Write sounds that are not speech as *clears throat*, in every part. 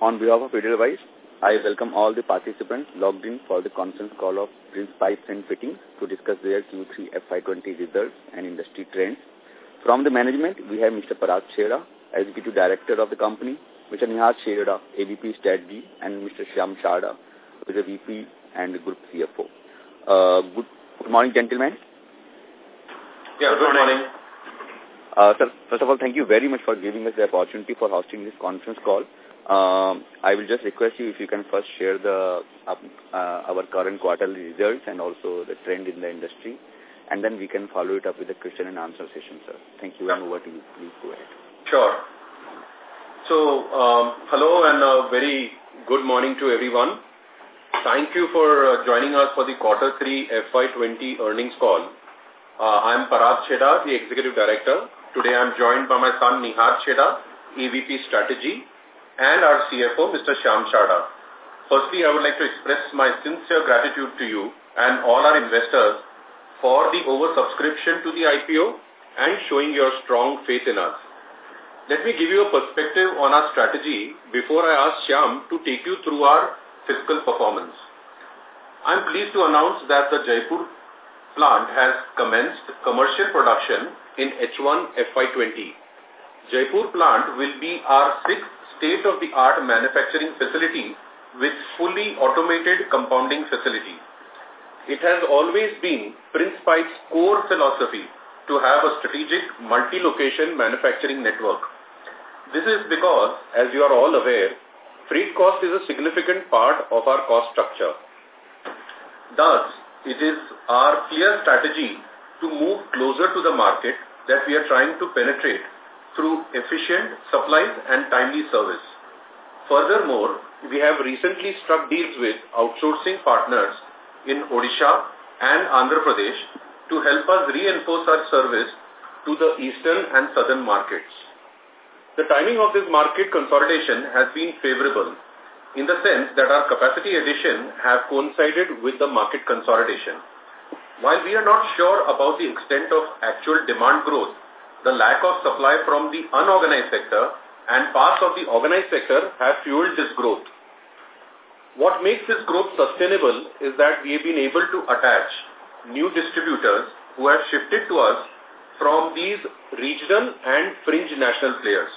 On behalf of Edelweiss, I welcome all the participants logged in for the conference call of Prince Pipes and Fittings to discuss their Q3 FY20 results and industry trends. From the management, we have Mr. Parag Chheda, Executive Director of the company, Mr. Nihar Chheda, AVP Strategy, and Mr. Shyam Sharda, who is a VP and Group CFO. Uh, good, good morning, gentlemen. Yeah, good morning. Uh, sir, first of all, thank you very much for giving us the opportunity for hosting this conference call. Um, I will just request you if you can first share the uh, uh, our current quarterly results and also the trend in the industry, and then we can follow it up with a question and answer session, sir. Thank you, and over to you. Please go ahead. Sure. So, um, hello and a very good morning to everyone. Thank you for uh, joining us for the Quarter 3 FY20 earnings call. Uh, I am Parag Chheda, the Executive Director. Today I am joined by my son Nihar Chheda, EVP Strategy, and our CFO, Mr. Shyam Sharda. Firstly, I would like to express my sincere gratitude to you and all our investors for the oversubscription to the IPO and showing your strong faith in us. Let me give you a perspective on our strategy before I ask Shyam to take you through our fiscal performance. I am pleased to announce that the Jaipur plant has commenced commercial production in H1 FY20. Jaipur plant will be our sixth state-of-the-art manufacturing facility with fully automated compounding facility. It has always been Prince Pipe's core philosophy to have a strategic multi-location manufacturing network. This is because, as you are all aware, freight cost is a significant part of our cost structure. Thus, it is our clear strategy to move closer to the market that we are trying to penetrate through efficient supplies and timely service. Furthermore, we have recently struck deals with outsourcing partners in Odisha and Andhra Pradesh to help us reinforce our service to the eastern and southern markets. The timing of this market consolidation has been favorable in the sense that our capacity addition have coincided with the market consolidation. While we are not sure about the extent of actual demand growth, the lack of supply from the unorganized sector and parts of the organized sector have fueled this growth. What makes this growth sustainable is that we have been able to attach new distributors who have shifted to us from these regional and fringe national players.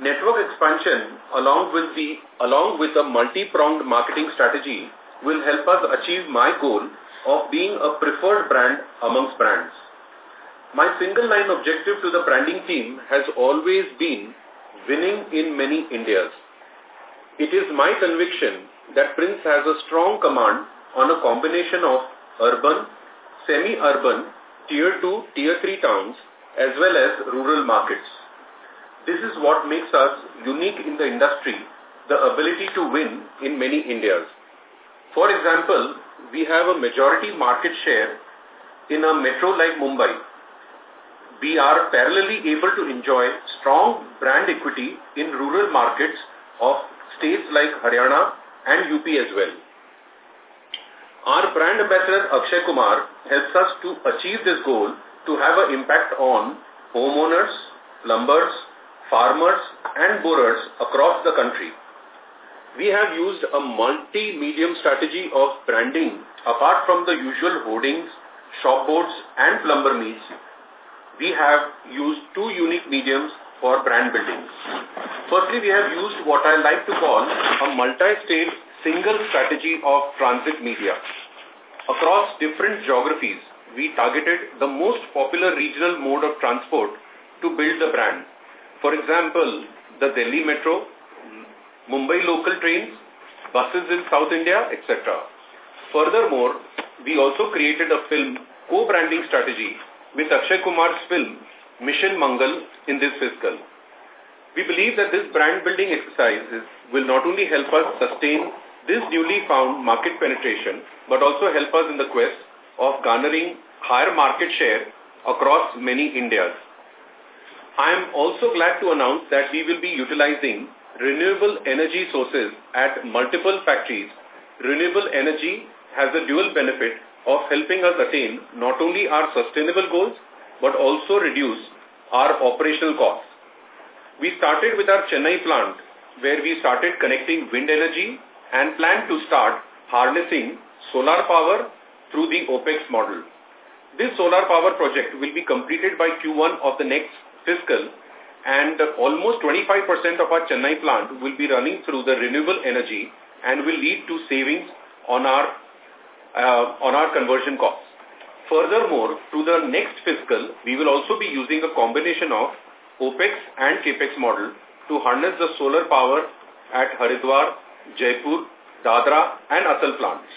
Network expansion along with the along with a multi-pronged marketing strategy will help us achieve my goal of being a preferred brand amongst brands. My single line objective to the branding team has always been winning in many Indias. It is my conviction that Prince has a strong command on a combination of urban, semi-urban, tier 2, tier 3 towns as well as rural markets. This is what makes us unique in the industry, the ability to win in many Indias. For example, we have a majority market share in a metro like Mumbai. We are parallelly able to enjoy strong brand equity in rural markets of states like Haryana and UP as well. Our brand ambassador Akshay Kumar helps us to achieve this goal to have an impact on homeowners, plumbers, farmers and borers across the country. We have used a multi-medium strategy of branding apart from the usual hoardings, shop boards and plumber meets. We have used two unique mediums for brand building. Firstly, we have used what I like to call a multi-stage single strategy of transit media. Across different geographies, we targeted the most popular regional mode of transport to build the brand. For example, the Delhi Metro, Mumbai local trains, buses in South India, etc. Furthermore, we also created a film co-branding strategy with Akshay Kumar's film Mission Mangal in this fiscal. We believe that this brand building exercise will not only help us sustain this newly found market penetration, but also help us in the quest of garnering higher market share across many Indias. I am also glad to announce that we will be utilizing renewable energy sources at multiple factories. Renewable energy has a dual benefit of helping us attain not only our sustainable goals, but also reduce our operational costs. We started with our Chennai plant where we started connecting wind energy and plan to start harnessing solar power through the OPEX model. This solar power project will be completed by Q1 of the next fiscal and almost 25% of our Chennai plant will be running through the renewable energy and will lead to savings on our Uh, on our conversion costs. Furthermore, to the next fiscal, we will also be using a combination of OPEX and CAPEX model to harness the solar power at Haridwar, Jaipur, Dadra and Athal plants.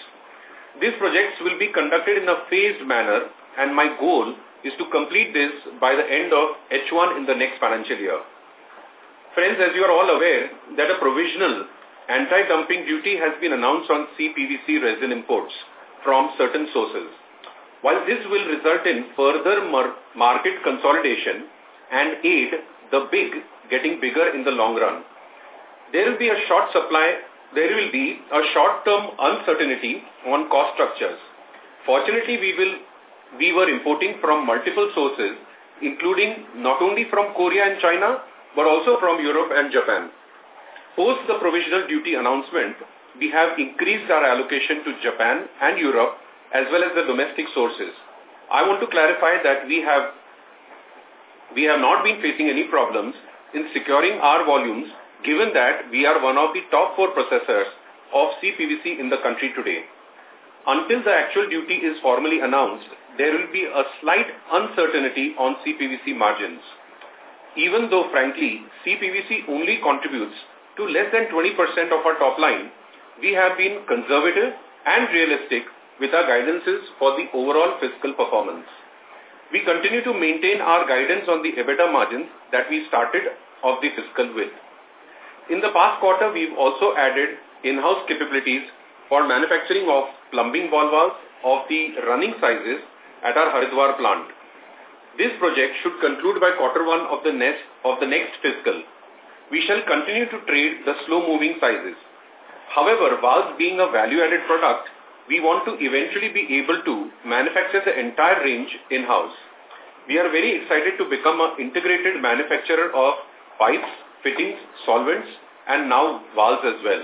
These projects will be conducted in a phased manner and my goal is to complete this by the end of H1 in the next financial year. Friends, as you are all aware that a provisional anti-dumping duty has been announced on CPVC resin imports from certain sources. While this will result in further mar market consolidation and aid the big getting bigger in the long run, there will be a short supply, there will be a short-term uncertainty on cost structures. Fortunately, we will we were importing from multiple sources, including not only from Korea and China, but also from Europe and Japan. Post the provisional duty announcement, we have increased our allocation to Japan and Europe as well as the domestic sources. I want to clarify that we have we have not been facing any problems in securing our volumes given that we are one of the top four processors of CPVC in the country today. Until the actual duty is formally announced, there will be a slight uncertainty on CPVC margins. Even though, frankly, CPVC only contributes to less than 20% of our top line, we have been conservative and realistic with our guidances for the overall fiscal performance. We continue to maintain our guidance on the EBITDA margins that we started of the fiscal with. In the past quarter, we've also added in-house capabilities for manufacturing of plumbing ball valves of the running sizes at our Haridwar plant. This project should conclude by quarter one of the next, of the next fiscal. We shall continue to trade the slow-moving sizes. However, valves being a value-added product, we want to eventually be able to manufacture the entire range in-house. We are very excited to become an integrated manufacturer of pipes, fittings, solvents, and now valves as well.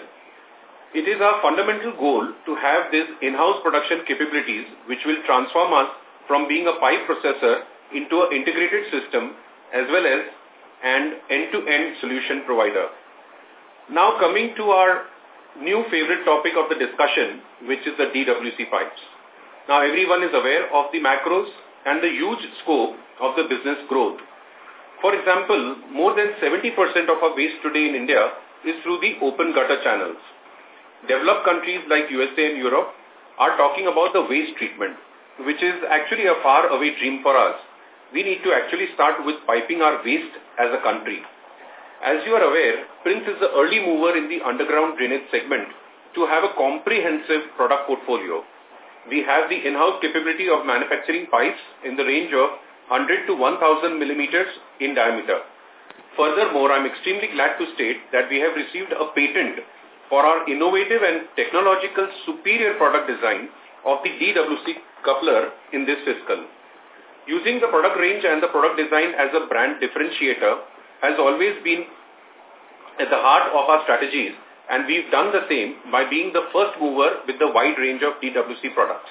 It is our fundamental goal to have this in-house production capabilities which will transform us from being a pipe processor into an integrated system as well as an end-to-end -end solution provider. Now coming to our new favorite topic of the discussion, which is the DWC pipes. Now everyone is aware of the macros and the huge scope of the business growth. For example, more than 70% of our waste today in India is through the open gutter channels. Developed countries like USA and Europe are talking about the waste treatment which is actually a far away dream for us. We need to actually start with piping our waste as a country. As you are aware, Prince is the early mover in the underground drainage segment to have a comprehensive product portfolio. We have the in-house capability of manufacturing pipes in the range of 100 to 1000 millimeters in diameter. Furthermore, I'm extremely glad to state that we have received a patent for our innovative and technological superior product design of the DWC coupler in this fiscal. Using the product range and the product design as a brand differentiator has always been at the heart of our strategies and we've done the same by being the first mover with the wide range of DWC products.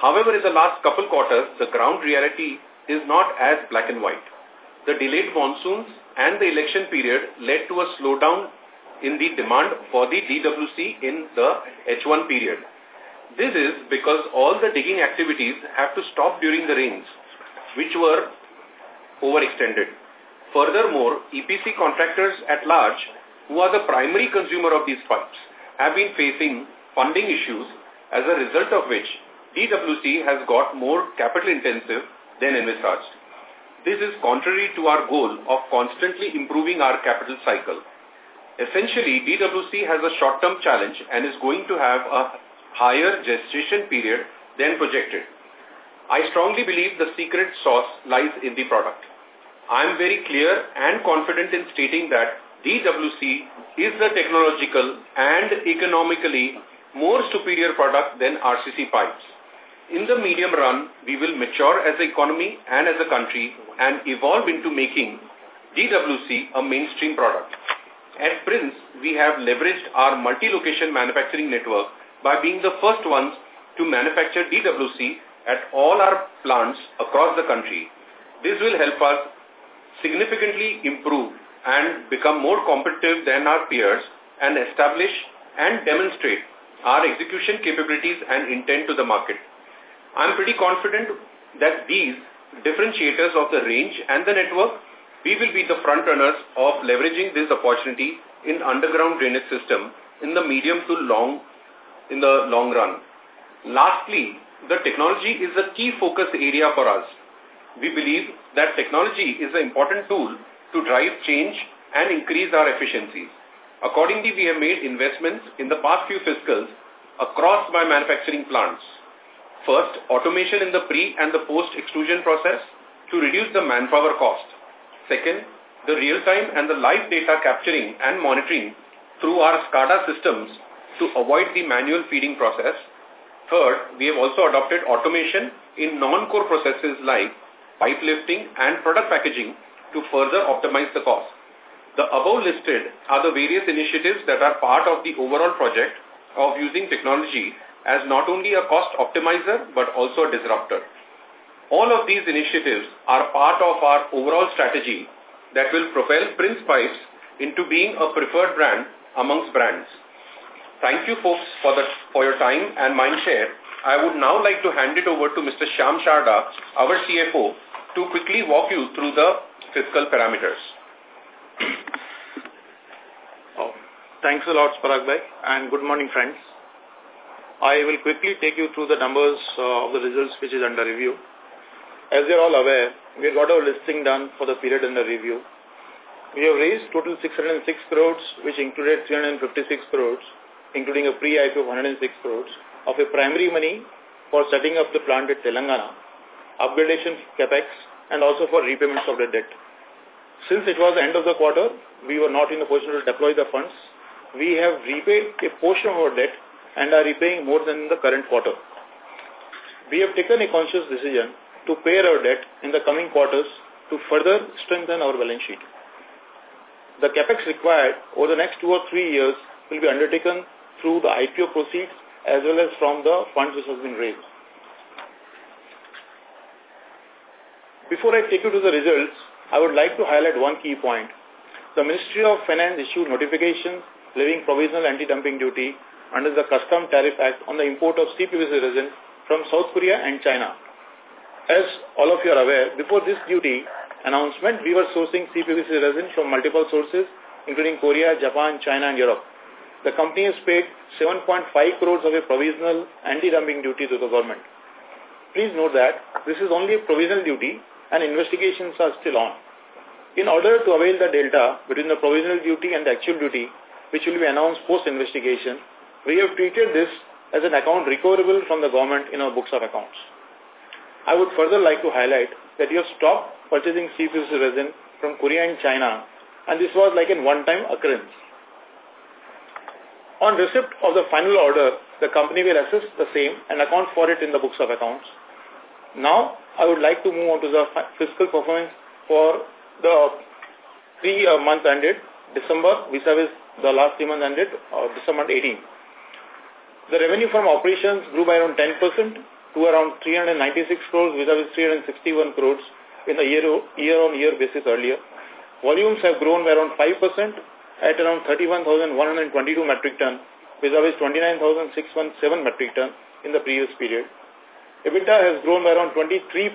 However, in the last couple quarters, the ground reality is not as black and white. The delayed monsoons and the election period led to a slowdown in the demand for the DWC in the H1 period. This is because all the digging activities have to stop during the rains, which were overextended. Furthermore, EPC contractors at large, who are the primary consumer of these pipes, have been facing funding issues as a result of which DWC has got more capital intensive than envisaged. This is contrary to our goal of constantly improving our capital cycle. Essentially, DWC has a short-term challenge and is going to have a higher gestation period than projected. I strongly believe the secret sauce lies in the product. I am very clear and confident in stating that DWC is the technological and economically more superior product than RCC pipes. In the medium run, we will mature as an economy and as a country and evolve into making DWC a mainstream product. At Prince, we have leveraged our multi-location manufacturing network by being the first ones to manufacture DWC at all our plants across the country. This will help us significantly improve and become more competitive than our peers and establish and demonstrate our execution capabilities and intent to the market. I'm pretty confident that these differentiators of the range and the network, we will be the front runners of leveraging this opportunity in underground drainage system in the medium to long in the long run. Lastly, the technology is a key focus area for us. We believe that technology is an important tool to drive change and increase our efficiencies. Accordingly, we have made investments in the past few fiscals across my manufacturing plants. First, automation in the pre- and the post-extrusion process to reduce the manpower cost. Second, the real-time and the live data capturing and monitoring through our SCADA systems to avoid the manual feeding process. Third, we have also adopted automation in non-core processes like pipe lifting and product packaging to further optimize the cost. The above listed are the various initiatives that are part of the overall project of using technology as not only a cost optimizer but also a disruptor. All of these initiatives are part of our overall strategy that will propel Prince Pipes into being a preferred brand amongst brands. Thank you folks for, the, for your time and mind share. I would now like to hand it over to Mr. Shyam Sharda, our CFO, to quickly walk you through the fiscal parameters. oh, thanks a lot, Parag and good morning, friends. I will quickly take you through the numbers uh, of the results which is under review. As you are all aware, we got our listing done for the period under review. We have raised total 606 crores, which included 356 crores, including a pre-IPO of 106 crores, of a primary money for setting up the plant at Telangana, upgradation capex, and also for repayments of the debt. Since it was the end of the quarter, we were not in a position to deploy the funds. We have repaid a portion of our debt and are repaying more than in the current quarter. We have taken a conscious decision to pay our debt in the coming quarters to further strengthen our balance sheet. The capex required over the next two or three years will be undertaken through the IPO proceeds as well as from the funds which has been raised. Before I take you to the results, I would like to highlight one key point. The Ministry of Finance issued notifications levying provisional anti-dumping duty under the Custom Tariff Act on the import of CPVC resin from South Korea and China. As all of you are aware, before this duty announcement, we were sourcing CPVC resin from multiple sources, including Korea, Japan, China, and Europe. The company has paid 7.5 crores of a provisional anti-dumping duty to the government. Please note that this is only a provisional duty and investigations are still on. In order to avail the delta between the provisional duty and the actual duty, which will be announced post-investigation, we have treated this as an account recoverable from the government in our books of accounts. I would further like to highlight that you have stopped purchasing CPVC resin from Korea and China, and this was like a one-time occurrence. On receipt of the final order, the company will assess the same and account for it in the books of accounts. Now, I would like to move on to the fiscal performance for the three uh, months ended December vis-a-vis -vis the last three months ended uh, December 18. The revenue from operations grew by around 10% to around 396 crores vis-a-vis -vis 361 crores in the year-on-year basis earlier. Volumes have grown by around 5% at around 31,122 metric ton vis-a-vis 29,617 metric ton in the previous period. EBITDA has grown by around 23%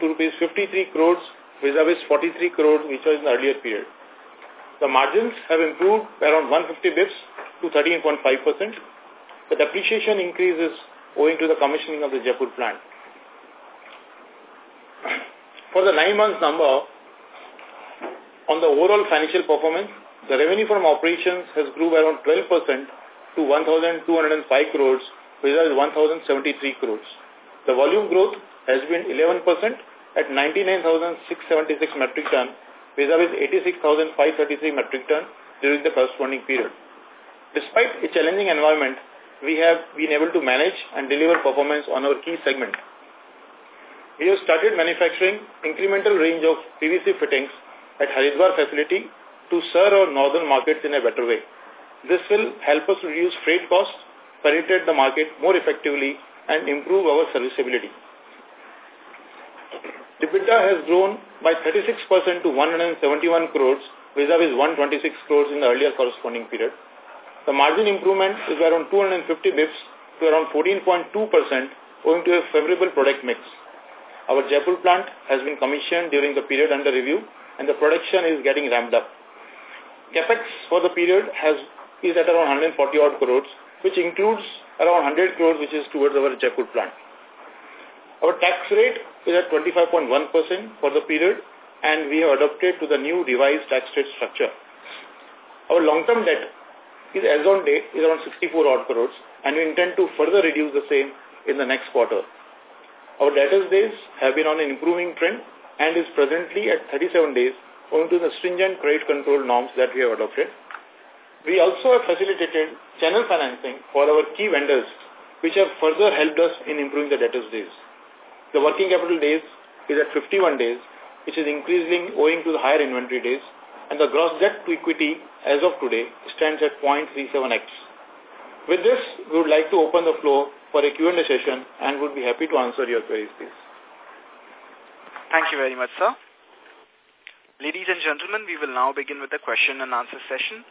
to rupees 53 crores vis-a-vis 43 crores which was in the earlier period. The margins have improved by around 150 bips to 13.5%. The depreciation increase is owing to the commissioning of the Jaipur plant. For the nine months number, on the overall financial performance, the revenue from operations has grew by around 12% to 1,205 crores, whereas 1,073 crores. The volume growth has been 11% at 99,676 metric ton, vis-a-vis 86,533 metric ton during the corresponding period. Despite a challenging environment, we have been able to manage and deliver performance on our key segment. We have started manufacturing incremental range of PVC fittings at Haridwar facility to serve our northern markets in a better way. This will help us reduce freight costs, penetrate the market more effectively, and improve our serviceability. EBITDA has grown by 36% to 171 crores vis-a-vis 126 crores in the earlier corresponding period. The margin improvement is around 250 bips to around 14.2% owing to a favorable product mix. Our Jaipur plant has been commissioned during the period under review and the production is getting ramped up. CapEx for the period has is at around 140 odd crores, which includes around 100 crores which is towards our Jaipur plant. Our tax rate is at 25.1% for the period and we have adopted to the new revised tax rate structure. Our long-term debt is as on date is around 64 odd crores and we intend to further reduce the same in the next quarter. Our debtors days have been on an improving trend and is presently at 37 days owing to the stringent credit control norms that we have adopted. We also have facilitated channel financing for our key vendors, which have further helped us in improving the debtors days. The working capital days is at 51 days, which is increasing owing to the higher inventory days, and the gross debt to equity as of today stands at 0.37x. With this, we would like to open the floor for a Q&A session and would be happy to answer your queries, please. Thank you very much, sir. Ladies and gentlemen, we will now begin with the question and answer session.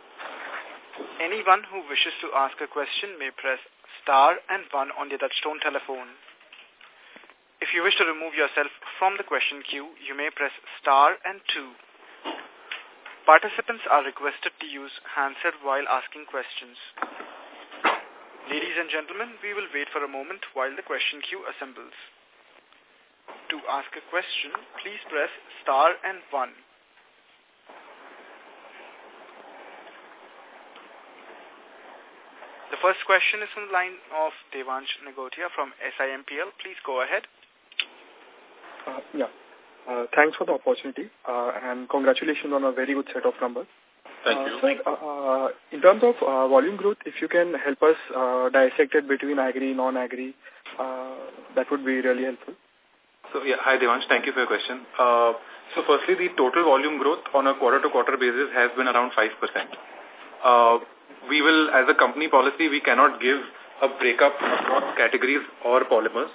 Anyone who wishes to ask a question may press star and one on the touchtone telephone. If you wish to remove yourself from the question queue, you may press star and two. Participants are requested to use handset while asking questions. Ladies and gentlemen, we will wait for a moment while the question queue assembles. To ask a question, please press star and one. The first question is from the line of Devansh Nigotia from SIMPL. Please go ahead. Uh, yeah. Uh, thanks for the opportunity uh, and congratulations on a very good set of numbers. Thank you. Uh, so, uh, in terms of uh, volume growth, if you can help us uh, dissect it between agri, non-agri, uh, that would be really helpful. So, yeah, hi Devansh, thank you for your question. Uh, so, firstly, the total volume growth on a quarter-to-quarter -quarter basis has been around 5%. We will, as a company policy, we cannot give a breakup across categories or polymers.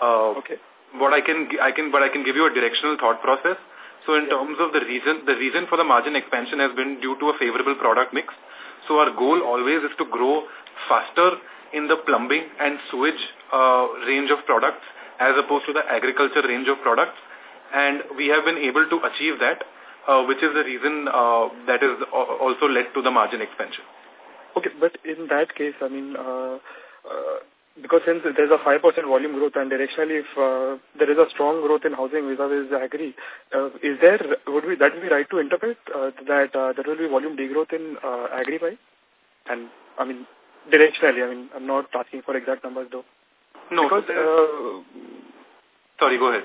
Uh, okay. What I can, I can, but I can give you a directional thought process. So in terms of the reason, the reason for the margin expansion has been due to a favorable product mix. So our goal always is to grow faster in the plumbing and sewage uh, range of products as opposed to the agriculture range of products. And we have been able to achieve that, uh, which is the reason uh, that is also led to the margin expansion. Okay, but in that case, I mean, uh, uh, because since there's a 5% volume growth and directionally if uh, there is a strong growth in housing vis-a-vis -vis agri, uh, is there, would we, that would be right to interpret uh, that uh, there will be volume degrowth in uh, agri by? And, I mean, directionally, I mean, I'm not asking for exact numbers though. No. Because, uh, sorry, go ahead.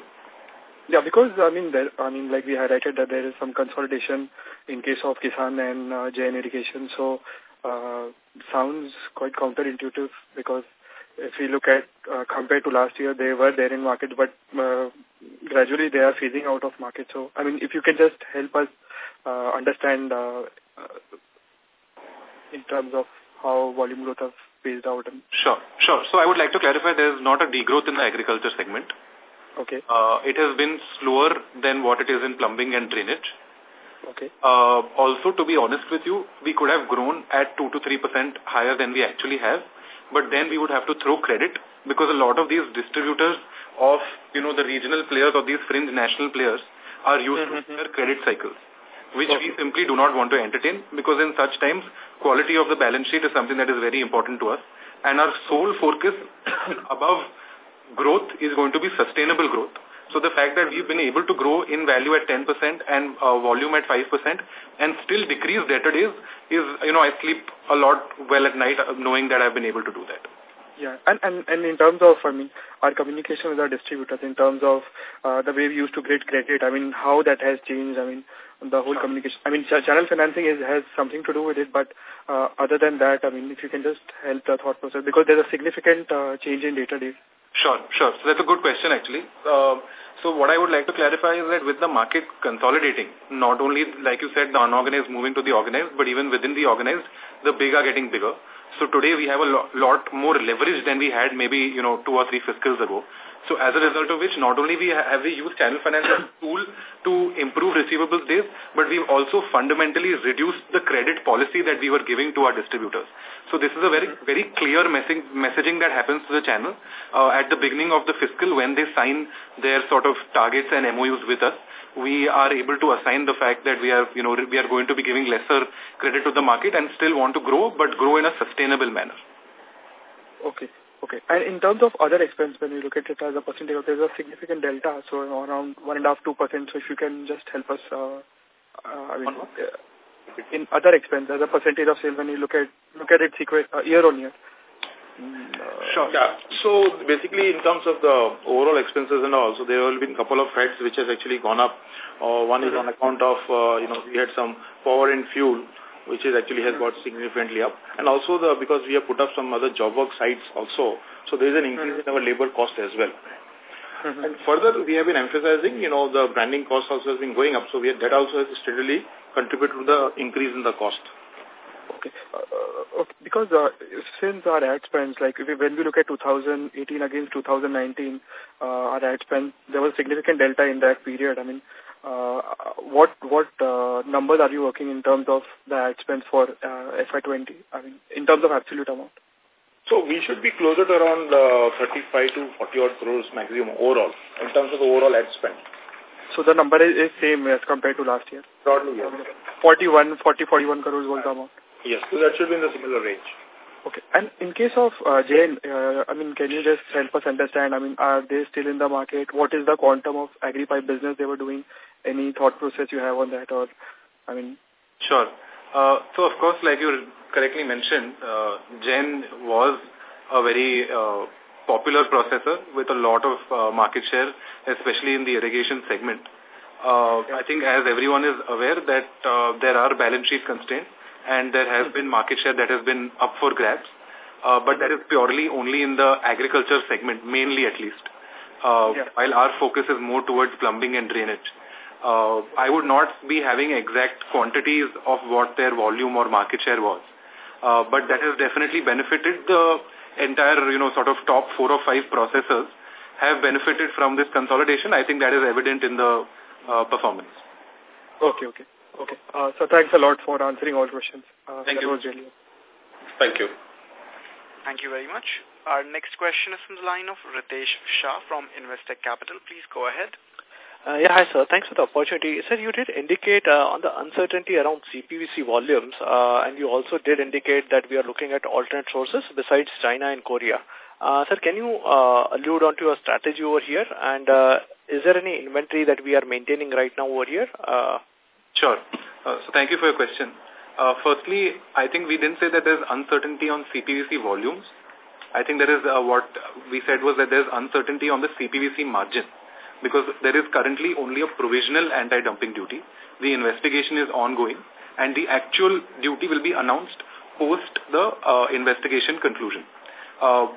Yeah, because, I mean, there, I mean, like we highlighted that there is some consolidation in case of Kisan and uh, Jain irrigation, so uh, sounds quite counterintuitive because if we look at uh, compared to last year, they were there in market, but uh, gradually they are phasing out of market. So, I mean, if you can just help us uh, understand uh, uh, in terms of how volume growth has phased out. And sure, sure. So I would like to clarify there is not a degrowth in the agriculture segment. Okay. Uh, it has been slower than what it is in plumbing and drainage. Okay. Uh, also, to be honest with you, we could have grown at 2 to 3% higher than we actually have but then we would have to throw credit because a lot of these distributors of, you know, the regional players or these fringe national players are used mm -hmm. to mm-hmm. their credit cycles, which okay. we simply do not want to entertain because in such times, quality of the balance sheet is something that is very important to us. And our sole focus *coughs* above growth is going to be sustainable growth. So the fact that we've been able to grow in value at 10% and uh, volume at 5% and still decrease debtor days is, you know, I sleep a lot well at night uh, knowing that I've been able to do that. Yeah, and, and, and in terms of, I mean, our communication with our distributors, in terms of uh, the way we used to get credit, I mean, how that has changed, I mean, the whole communication. I mean, channel financing is, has something to do with it, but uh, other than that, I mean, if you can just help the thought process, because there's a significant uh, change in debtor days. Sure, sure. So that's a good question actually. Uh, so what I would like to clarify is that with the market consolidating, not only, like you said, the unorganized moving to the organized, but even within the organized, the big are getting bigger. So today we have a lo lot more leverage than we had maybe, you know, two or three fiscals ago. So as a result of which, not only we have we used channel finance as a tool to improve receivables days, but we've also fundamentally reduced the credit policy that we were giving to our distributors. So this is a very, very clear messaging that happens to the channel uh, at the beginning of the fiscal when they sign their sort of targets and MOUs with us. We are able to assign the fact that we are, you know, we are going to be giving lesser credit to the market and still want to grow, but grow in a sustainable manner. Okay. Okay. And in terms of other expense, when you look at it as a percentage, of there's a significant delta, so around one and a half, two percent. So if you can just help us, uh, uh, I mean, uh, in other expense as a percentage of sales, when you look at look at it uh, year on year. Mm, sure. Yeah. So basically, in terms of the overall expenses and all, so there have been a couple of heads which has actually gone up. Uh, one is on account of, uh, you know, we had some power and fuel which is actually has got significantly up. And also the because we have put up some other job work sites also, so there is an increase in our labor cost as well. Mm-hmm. And further, we have been emphasizing, you know, the branding cost also has been going up, so we have, that also has steadily contributed to the increase in the cost. Okay. Uh, okay. Because uh, since our ad spends, like if we, when we look at 2018 against 2019, uh, our ad spend, there was significant delta in that period. I mean, uh, what what uh, numbers are you working in terms of the ad spend for uh, FY20? I mean, in terms of absolute amount. So we should be closer to around uh, 35 to 40 odd crores maximum overall in terms of the overall ad spend. So the number is, is same as compared to last year? Broadly, yes. 41, 40, 41 crores was the amount? Yes, so that should be in the similar range. Okay. And in case of uh, Jain, uh, I mean, can you just help us understand, I mean, are they still in the market? What is the quantum of agri-pipe business they were doing? Any thought process you have on that or, I mean? Sure. Uh, so, of course, like you correctly mentioned, uh, Jain was a very uh, popular processor with a lot of uh, market share, especially in the irrigation segment. Uh, I think as everyone is aware that uh, there are balance sheet constraints and there has been market share that has been up for grabs. Uh, but that is purely only in the agriculture segment, mainly at least. Uh, yeah. While our focus is more towards plumbing and drainage. Uh, I would not be having exact quantities of what their volume or market share was. Uh, but that has definitely benefited the entire, you know, sort of top four or five processors have benefited from this consolidation. I think that is evident in the uh, performance. Okay, okay. Okay. Uh, so thanks a lot for answering all questions. Uh, Thank you. Really Thank you. Thank you very much. Our next question is from the line of Ritesh Shah from Investec Capital. Please go ahead. Uh, yeah, hi sir. Thanks for the opportunity. Sir, you did indicate uh, on the uncertainty around CPVC volumes, uh, and you also did indicate that we are looking at alternate sources besides China and Korea. Uh, sir, can you uh, allude on to your strategy over here? And uh, is there any inventory that we are maintaining right now over here? Uh, Sure. Uh, so thank you for your question. Uh, firstly, I think we didn't say that there's uncertainty on CPVC volumes. I think there is uh, what we said was that there's uncertainty on the CPVC margin because there is currently only a provisional anti-dumping duty. The investigation is ongoing and the actual duty will be announced post the uh, investigation conclusion. Uh,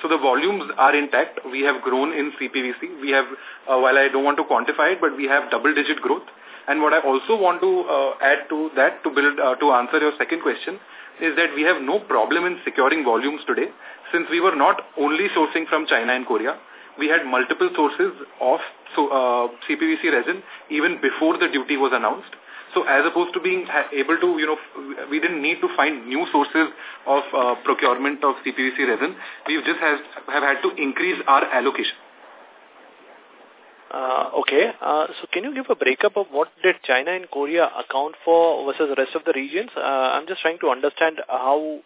so the volumes are intact. We have grown in CPVC. We have, uh, while I don't want to quantify it, but we have double-digit growth. And what I also want to uh, add to that to build uh, to answer your second question is that we have no problem in securing volumes today since we were not only sourcing from China and Korea. We had multiple sources of so, uh, CPVC resin even before the duty was announced. So as opposed to being able to, you know, we didn't need to find new sources of uh, procurement of CPVC resin. We've just has, have had to increase our allocation. Uh, okay. Uh, so can you give a breakup of what did China and Korea account for versus the rest of the regions? Uh, I'm just trying to understand how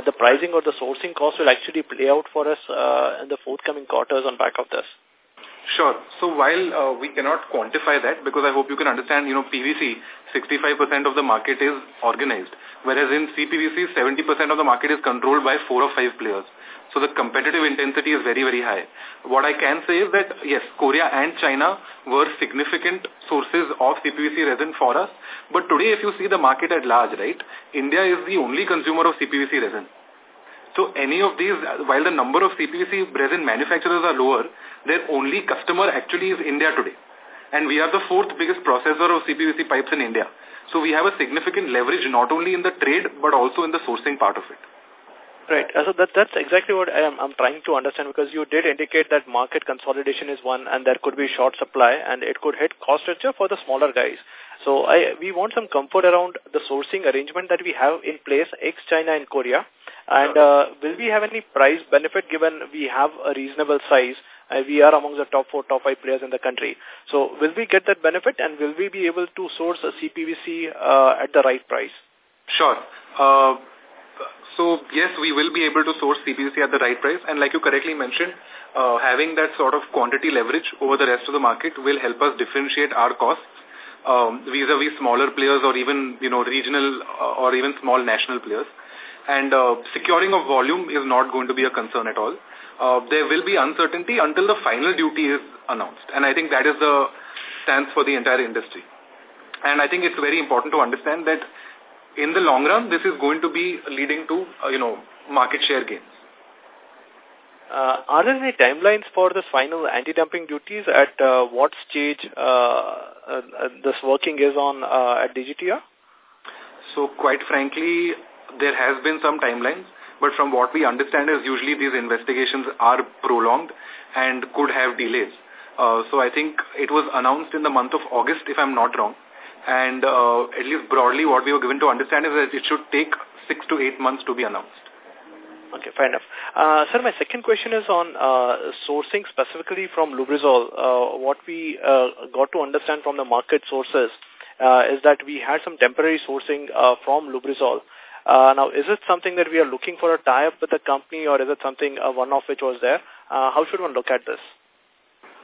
the pricing or the sourcing cost will actually play out for us uh, in the forthcoming quarters on back of this. Sure. So while uh, we cannot quantify that, because I hope you can understand, you know, PVC, 65% of the market is organized, whereas in CPVC, 70% of the market is controlled by four or five players. So the competitive intensity is very, very high. What I can say is that, yes, Korea and China were significant sources of CPVC resin for us. But today, if you see the market at large, right, India is the only consumer of CPVC resin. So any of these, while the number of CPVC resin manufacturers are lower, their only customer actually is India today. And we are the fourth biggest processor of CPVC pipes in India. So we have a significant leverage not only in the trade but also in the sourcing part of it. Right. Uh, so that, that's exactly what I am, I'm trying to understand because you did indicate that market consolidation is one and there could be short supply and it could hit cost structure for the smaller guys. So I, we want some comfort around the sourcing arrangement that we have in place ex-China and Korea. And uh, will we have any price benefit given we have a reasonable size? Uh, we are among the top four, top five players in the country. So will we get that benefit and will we be able to source a CPVC uh, at the right price? Sure. Uh, so yes, we will be able to source CPVC at the right price. And like you correctly mentioned, uh, having that sort of quantity leverage over the rest of the market will help us differentiate our costs um, vis-a-vis -vis smaller players or even, you know, regional uh, or even small national players. And uh, securing of volume is not going to be a concern at all. Uh, there will be uncertainty until the final duty is announced. And I think that is the stance for the entire industry. And I think it's very important to understand that in the long run, this is going to be leading to, uh, you know, market share gains. Uh, are there any timelines for the final anti-dumping duties at uh, what stage uh, uh, this working is on uh, at DGTR? So quite frankly, there has been some timelines, but from what we understand is usually these investigations are prolonged and could have delays. Uh, so I think it was announced in the month of August, if I'm not wrong. And uh, at least broadly what we were given to understand is that it should take six to eight months to be announced. Okay, fair enough. Uh, sir, my second question is on uh, sourcing specifically from Lubrizol. Uh, what we uh, got to understand from the market sources uh, is that we had some temporary sourcing uh, from Lubrizol. Uh, now, is it something that we are looking for a tie-up with the company or is it something, uh, one of which was there? Uh, how should one look at this?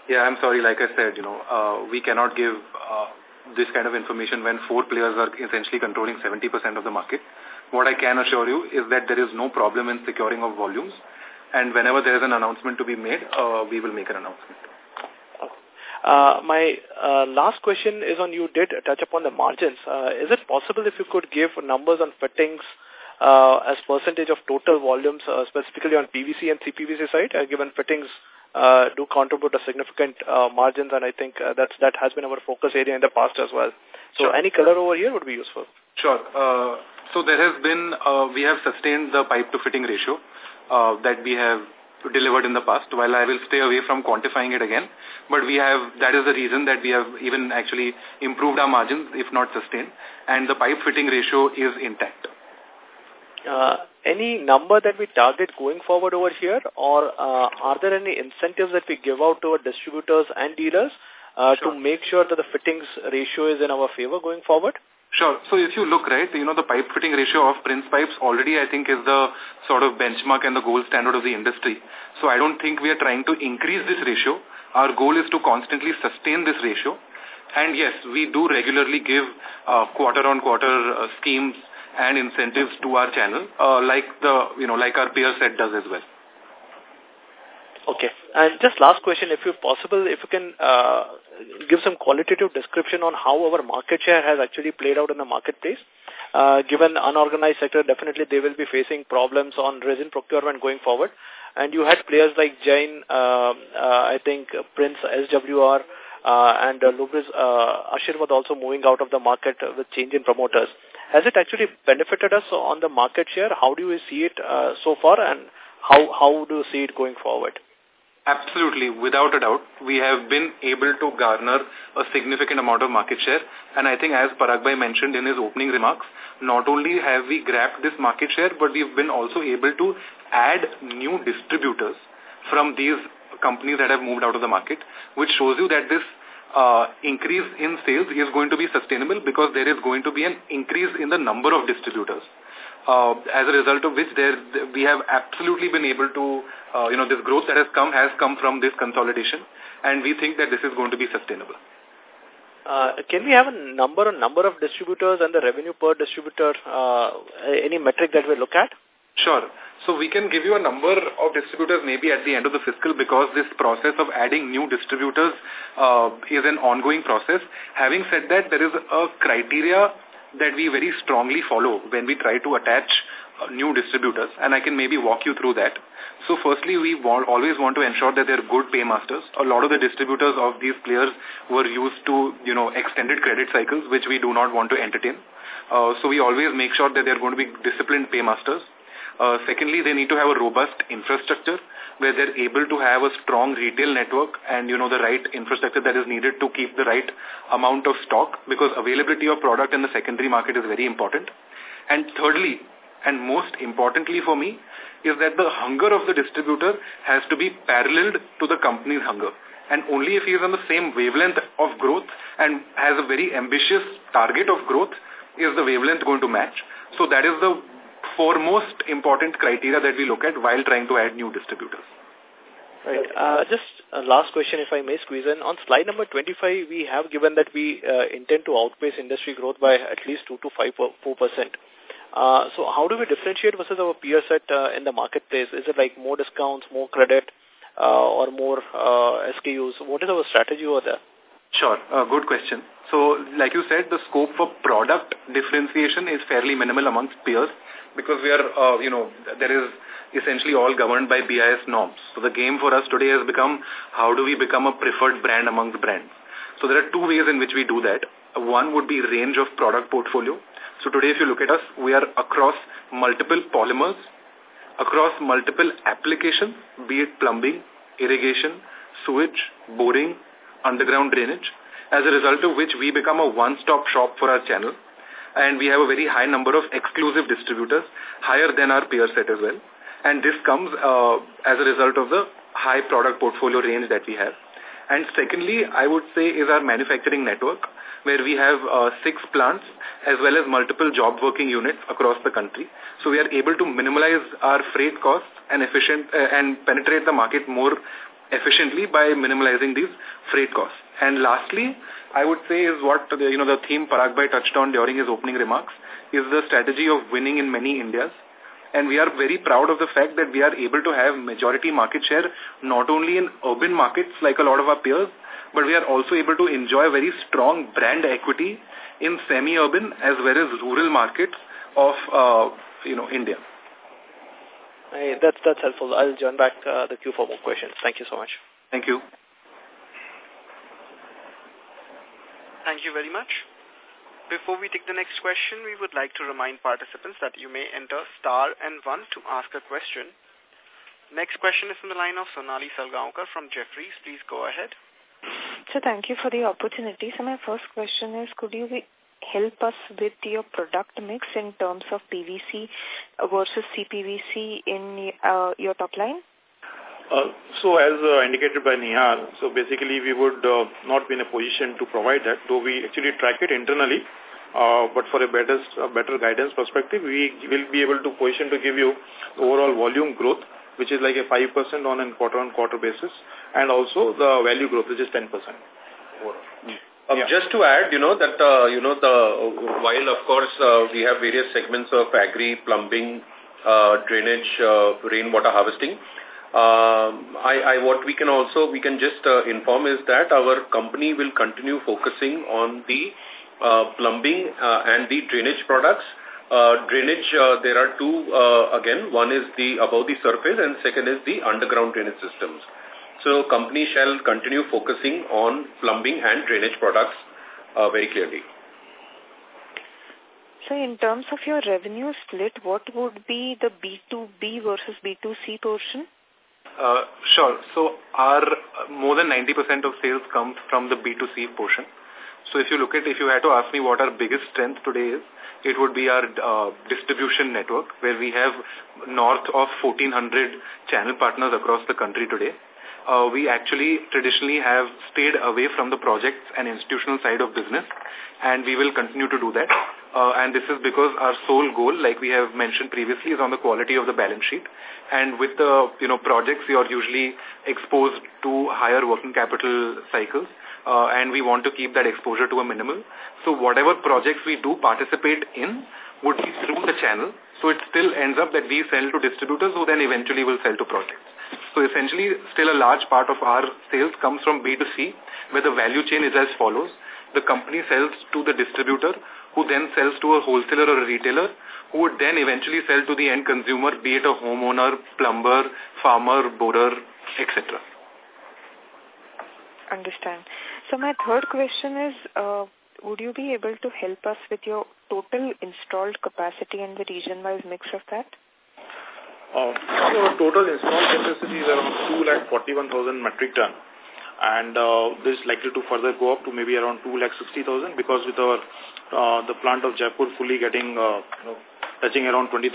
Yeah, I'm sorry. Like I said, you know, uh, we cannot give uh, this kind of information when four players are essentially controlling 70% of the market. What I can assure you is that there is no problem in securing of volumes. And whenever there is an announcement to be made, uh, we will make an announcement. Uh, my uh, last question is on you did touch upon the margins. Uh, is it possible if you could give numbers on fittings uh, as percentage of total volumes, uh, specifically on PVC and CPVC side, uh, given fittings uh, do contribute a significant uh, margins, and I think uh, that's, that has been our focus area in the past as well. So any color over here would be useful. Sure. Uh, so there has been, uh, we have sustained the pipe to fitting ratio uh, that we have delivered in the past, while I will stay away from quantifying it again. But we have, that is the reason that we have even actually improved our margins, if not sustained, and the pipe fitting ratio is intact. Uh, any number that we target going forward over here, or uh, are there any incentives that we give out to our distributors and dealers uh, Sure. to make sure that the fittings ratio is in our favor going forward? Sure. So if you look, right, you know, the pipe fitting ratio of Prince Pipes already, I think, is the sort of benchmark and the gold standard of the industry. So I don't think we are trying to increase this ratio. Our goal is to constantly sustain this ratio. And yes, we do regularly give uh, quarter-on-quarter uh, schemes and incentives to our channel, uh, like the, you know, like our peer set does as well. Okay. And just last question, if you possible, if you can uh, give some qualitative description on how our market share has actually played out in the marketplace. Uh, given unorganized sector, definitely they will be facing problems on resin procurement going forward. And you had players like Jain, uh, uh, I think Prince, SWR, uh, and uh, Lubris, uh, Ashirvad also moving out of the market with change in promoters. Has it actually benefited us on the market share? How do you see it uh, so far and how, how do you see it going forward? Absolutely, without a doubt, we have been able to garner a significant amount of market share. And I think as Parag Bhai mentioned in his opening remarks, not only have we grabbed this market share, but we've been also able to add new distributors from these companies that have moved out of the market, which shows you that this uh, increase in sales is going to be sustainable because there is going to be an increase in the number of distributors. Uh, as a result of which there we have absolutely been able to, uh, you know, this growth that has come has come from this consolidation and we think that this is going to be sustainable. Uh, can we have a number, a number of distributors and the revenue per distributor, uh, any metric that we look at? Sure. So we can give you a number of distributors maybe at the end of the fiscal because this process of adding new distributors uh, is an ongoing process. Having said that, there is a criteria that we very strongly follow when we try to attach new distributors, and I can maybe walk you through that. So firstly, we want, always want to ensure that they're good paymasters. A lot of the distributors of these players were used to, you know, extended credit cycles, which we do not want to entertain. Uh, so we always make sure that they're going to be disciplined paymasters. Uh, secondly, they need to have a robust infrastructure where they're able to have a strong retail network and, you know, the right infrastructure that is needed to keep the right amount of stock because availability of product in the secondary market is very important. And thirdly, and most importantly for me, is that the hunger of the distributor has to be paralleled to the company's hunger. And only if he is on the same wavelength of growth and has a very ambitious target of growth is the wavelength going to match. So that is the foremost important criteria that we look at while trying to add new distributors. Right. Uh, just a last question, if I may squeeze in. On slide number 25, we have given that we uh, intend to outpace industry growth by at least 2 to 5 4%. Uh, so how do we differentiate versus our peer set uh, in the marketplace? Is it like more discounts, more credit, uh, or more uh, SKUs? What is our strategy over there? Sure, uh, good question. So, like you said, the scope for product differentiation is fairly minimal amongst peers because we are, uh, you know, there is essentially all governed by BIS norms. So the game for us today has become how do we become a preferred brand amongst brands. So there are two ways in which we do that. One would be range of product portfolio. So today if you look at us, we are across multiple polymers, across multiple applications, be it plumbing, irrigation, sewage, boring, underground drainage, as a result of which we become a one-stop shop for our channel. And we have a very high number of exclusive distributors, higher than our peer set as well. And this comes uh, as a result of the high product portfolio range that we have. And secondly, I would say is our manufacturing network, where we have uh, six plants as well as multiple job working units across the country. So we are able to minimize our freight costs and efficient uh, and penetrate the market more efficiently by minimizing these freight costs. And lastly, I would say is what the, you know the theme Parag Bhai touched on during his opening remarks is the strategy of winning in many Indias. And we are very proud of the fact that we are able to have majority market share not only in urban markets like a lot of our peers, but we are also able to enjoy very strong brand equity in semi-urban as well as rural markets of, uh, you know, India. Hey, that's, that's helpful. I'll join back uh, the queue for more questions. Thank you so much. Thank you. Thank you very much. Before we take the next question, we would like to remind participants that you may enter star and one to ask a question. Next question is from the line of Sonali Salgaonkar from Jefferies. Please go ahead. So thank you for the opportunity. So my first question is, could you help us with your product mix in terms of PVC versus CPVC in uh, your top line? Uh, so as uh, indicated by Nihar, so basically we would uh, not be in a position to provide that, though we actually track it internally. Uh, but for a better, a better guidance perspective, we will be able to position to give you overall volume growth, which is like a 5% on a quarter-on-quarter -quarter basis, and also the value growth, which is 10%. Uh, yeah. Just to add, you know, that, uh, you know, the while, of course, uh, we have various segments of agri, plumbing, uh, drainage, uh, rainwater harvesting, um, I, I, what we can also, we can just uh, inform is that our company will continue focusing on the uh, plumbing uh, and the drainage products. Uh, drainage, uh, there are two, uh, again, one is the above the surface and second is the underground drainage systems. So company shall continue focusing on plumbing and drainage products very clearly. So in terms of your revenue split, what would be the B2B versus B2C portion? Uh, sure. So our uh, more than 90% of sales comes from the B2C portion. So if you look at, if you had to ask me what our biggest strength today is, it would be our uh, distribution network where we have north of 1400 channel partners across the country today. Uh, we actually traditionally have stayed away from the projects and institutional side of business and we will continue to do that. Uh, and this is because our sole goal, like we have mentioned previously, is on the quality of the balance sheet. And with the you know projects, we are usually exposed to higher working capital cycles, uh, and we want to keep that exposure to a minimal. So whatever projects we do participate in would be through the channel. So it still ends up that we sell to distributors who then eventually will sell to projects. So essentially, still a large part of our sales comes from B2C, where the value chain is as follows. The company sells to the distributor, who then sells to a wholesaler or a retailer, who would then eventually sell to the end consumer, be it a homeowner, plumber, farmer, borer, etc. Understand. So my third question is, uh, would you be able to help us with your total installed capacity and the region-wise mix of that? Uh, so total installed capacity is around 2,41,000 metric ton and uh, this is likely to further go up to maybe around 2,60,000 because with our uh, the plant of Jaipur fully getting uh, you know, touching around 20,000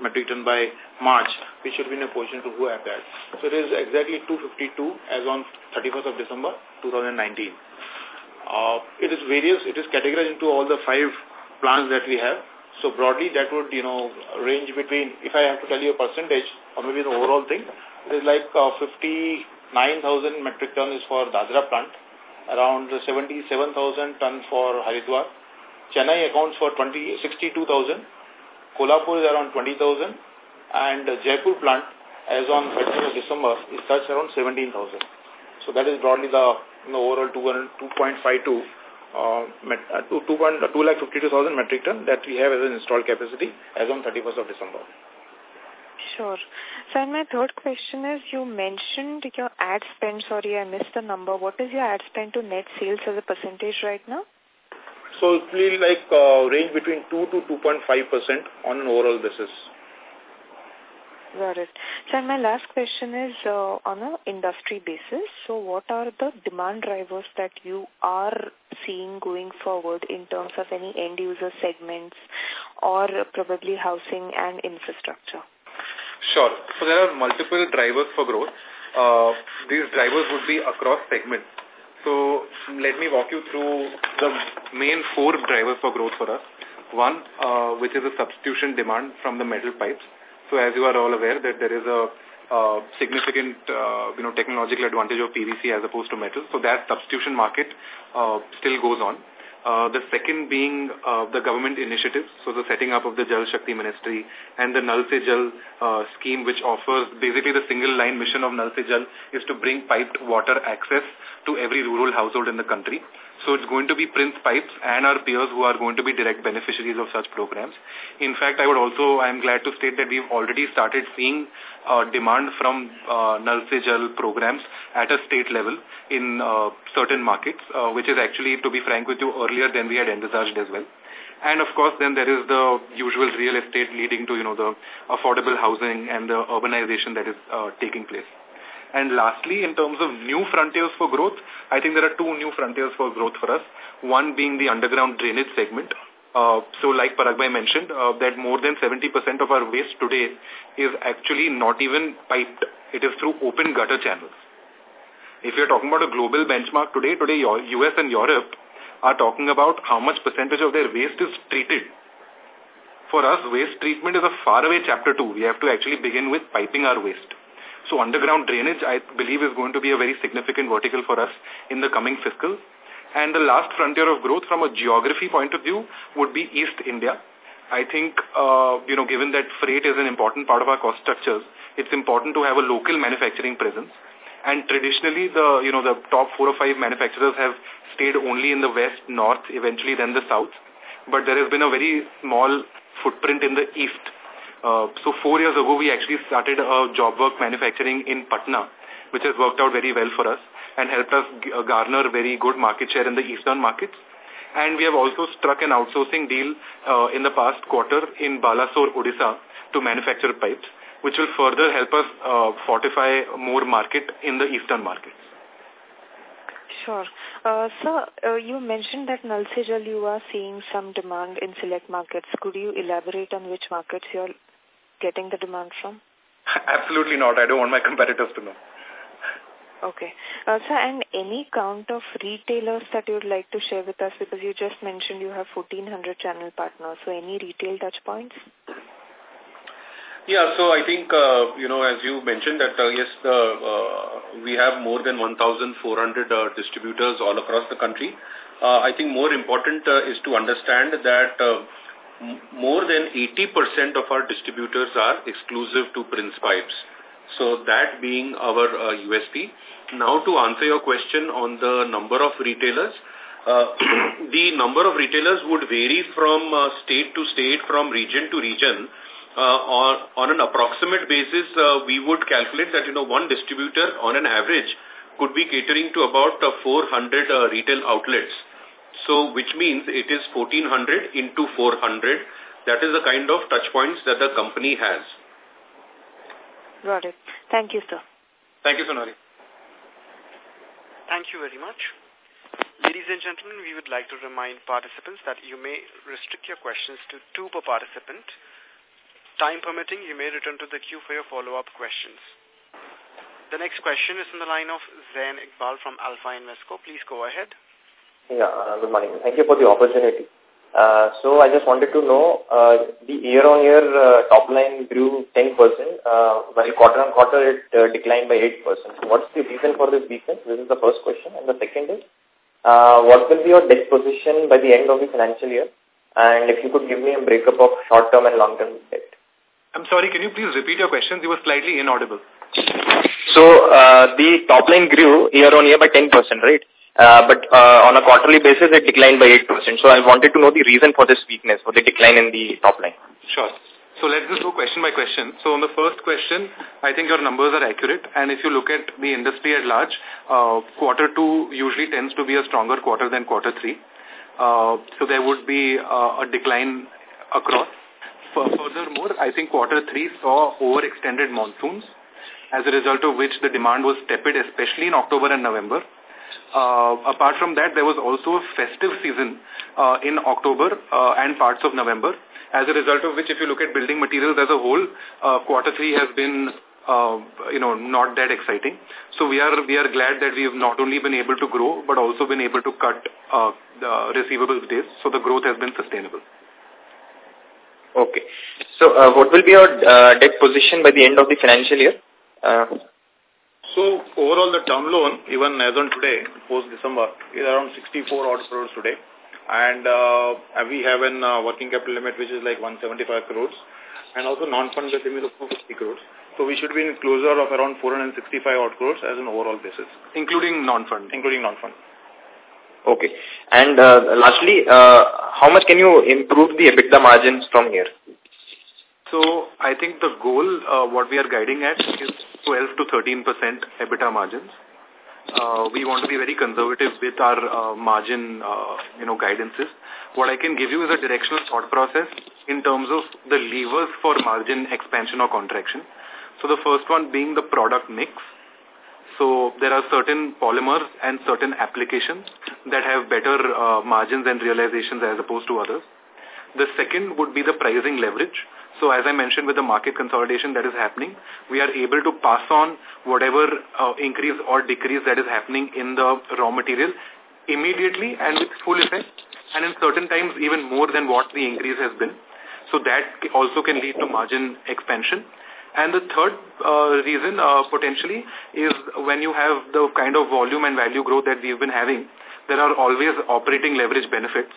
metric ton by March, we should be in a position to go at that. So it is exactly 252 as on 31st of December 2019. Uh, it is various, it is categorized into all the five plants that we have. So broadly, that would, you know, range between, if I have to tell you a percentage, or maybe the overall thing, it is like uh, 59,000 metric ton is for Dadra plant, around 77,000 ton for Haridwar. Chennai accounts for 20, 62,000. Kolhapur is around 20,000. And Jaipur plant, as on 30th of December, is touched around 17,000. So that is broadly the, the overall 2.52 uh, uh 252,000 metric ton that we have as an installed capacity as on 31st of December. Sure. So and my third question is, you mentioned your ad spend, sorry, I missed the number. What is your ad spend to net sales as a percentage right now? So it will like uh, range between 2 to 2.5% on an overall basis. Got it. So my last question is uh, on an industry basis. So what are the demand drivers that you are seeing going forward in terms of any end user segments or probably housing and infrastructure? Sure. So there are multiple drivers for growth. Uh, these drivers would be across segments. So let me walk you through the main four drivers for growth for us. One, uh, which is a substitution demand from the metal pipes. So as you are all aware that there is a uh, significant, uh, you know, technological advantage of PVC as opposed to metal. So that substitution market uh, still goes on. Uh, the second being uh, the government initiatives, so the setting up of the Jal Shakti Ministry and the Nal Se Jal uh, scheme which offers basically the single line mission of Nal Se Jal is to bring piped water access to every rural household in the country. So it's going to be Prince Pipes and our peers who are going to be direct beneficiaries of such programs. In fact, I would also, I'm glad to state that we've already started seeing uh, demand from uh, programs at a state level in uh, certain markets, uh, which is actually, to be frank with you, earlier than we had envisaged as well. And of course, then there is the usual real estate leading to, you know, the affordable housing and the urbanization that is uh, taking place. And lastly, in terms of new frontiers for growth, I think there are two new frontiers for growth for us. One being the underground drainage segment. Uh, so like Paragbai mentioned, uh, that more than 70% of our waste today is actually not even piped. It is through open gutter channels. If you're talking about a global benchmark today, today US and Europe are talking about how much percentage of their waste is treated. For us, waste treatment is a faraway chapter two. We have to actually begin with piping our waste. So underground drainage, I believe, is going to be a very significant vertical for us in the coming fiscal. And the last frontier of growth from a geography point of view would be East India. I think, uh, you know, given that freight is an important part of our cost structures, it's important to have a local manufacturing presence. And traditionally, the, you know, the top four or five manufacturers have stayed only in the west, north, eventually then the south. But there has been a very small footprint in the east uh, so four years ago, we actually started a job work manufacturing in Patna, which has worked out very well for us and helped us uh, garner very good market share in the eastern markets. And we have also struck an outsourcing deal uh, in the past quarter in Balasore, Odisha to manufacture pipes, which will further help us uh, fortify more market in the eastern markets. Sure. Uh, sir, uh, you mentioned that Nal Se Jal you are seeing some demand in select markets. Could you elaborate on which markets you're getting the demand from? *laughs* Absolutely not. I don't want my competitors to know. Okay. Uh, sir, and any count of retailers that you would like to share with us because you just mentioned you have 1,400 channel partners. So any retail touch points? Yeah, so I think, uh, you know, as you mentioned that, uh, yes, uh, we have more than 1,400 uh, distributors all across the country. Uh, I think more important uh, is to understand that uh, more than 80% of our distributors are exclusive to Prince Pipes. So that being our uh, USP. Now to answer your question on the number of retailers, uh, *clears throat* the number of retailers would vary from uh, state to state, from region to region. Uh, on, on an approximate basis, uh, we would calculate that, you know, one distributor on an average could be catering to about uh, 400 uh, retail outlets. So, which means it is 1400 into 400. That is the kind of touch points that the company has. Got it. Thank you, sir. Thank you, Sonali. Thank you very much. Ladies and gentlemen, we would like to remind participants that you may restrict your questions to two per participant. Time permitting, you may return to the queue for your follow-up questions. The next question is from the line of Zain Iqbal from Alpha Invesco. Please go ahead. Yeah, uh, good morning. Thank you for the opportunity. Uh, so I just wanted to know uh, the year-on-year -year, uh, top line grew 10%, uh, while quarter-on-quarter -quarter it uh, declined by 8%. So what's the reason for this weakness? This is the first question. And the second is, uh, what will be your debt position by the end of the financial year? And if you could give me a breakup of short-term and long-term debt. I'm sorry, can you please repeat your questions? You were slightly inaudible. So uh, the top line grew year on year by 10%, right? Uh, but uh, on a quarterly basis, it declined by 8%. So I wanted to know the reason for this weakness, for the decline in the top line. Sure. So let's just go question by question. So on the first question, I think your numbers are accurate. And if you look at the industry at large, uh, quarter two usually tends to be a stronger quarter than quarter three. Uh, so there would be uh, a decline across. Furthermore, I think quarter three saw overextended monsoons, as a result of which the demand was tepid, especially in October and November. Uh, apart from that, there was also a festive season uh, in October uh, and parts of November, as a result of which, if you look at building materials as a whole, uh, quarter three has been uh, you know, not that exciting. So we are we are glad that we have not only been able to grow, but also been able to cut uh, the receivables days. So the growth has been sustainable. Okay. So uh, what will be your uh, debt position by the end of the financial year? Uh, so overall the term loan, even as on today, post-December, is around 64 odd crores today. And uh, we have a uh, working capital limit which is like 175 crores. And also non-fund limit of 250 crores. So we should be in closer of around 465 odd crores as an overall basis. Including non-fund? Including non-fund. Okay. And uh, lastly, uh, how much can you improve the EBITDA margins from here? So I think the goal, uh, what we are guiding at is 12 to 13% EBITDA margins. Uh, we want to be very conservative with our uh, margin, you know, guidances. What I can give you is a directional thought process in terms of the levers for margin expansion or contraction. So the first one being the product mix. So there are certain polymers and certain applications that have better margins and realizations as opposed to others. The second would be the pricing leverage. So as I mentioned with the market consolidation that is happening, we are able to pass on whatever uh, increase or decrease that is happening in the raw material immediately and with full effect and in certain times even more than what the increase has been. So that also can lead to margin expansion. And the third uh, reason uh, potentially is when you have the kind of volume and value growth that we've been having, there are always operating leverage benefits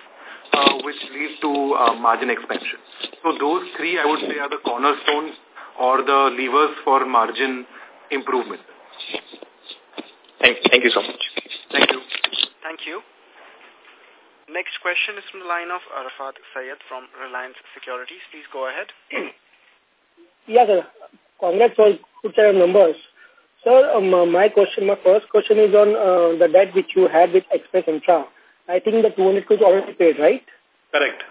uh, which lead to uh, margin expansion. So those three, I would say, are the cornerstones or the levers for margin improvement. Thank, thank you so much. Thank you. Thank you. Next question is from the line of Arafat Sayed from Reliance Securities. Please go ahead. *clears throat* Yes, sir. Congrats for good set of numbers. Sir, um, my question, my first question is on uh, the debt which you had with Express Infra. I think the 200 crores already paid, right? Correct.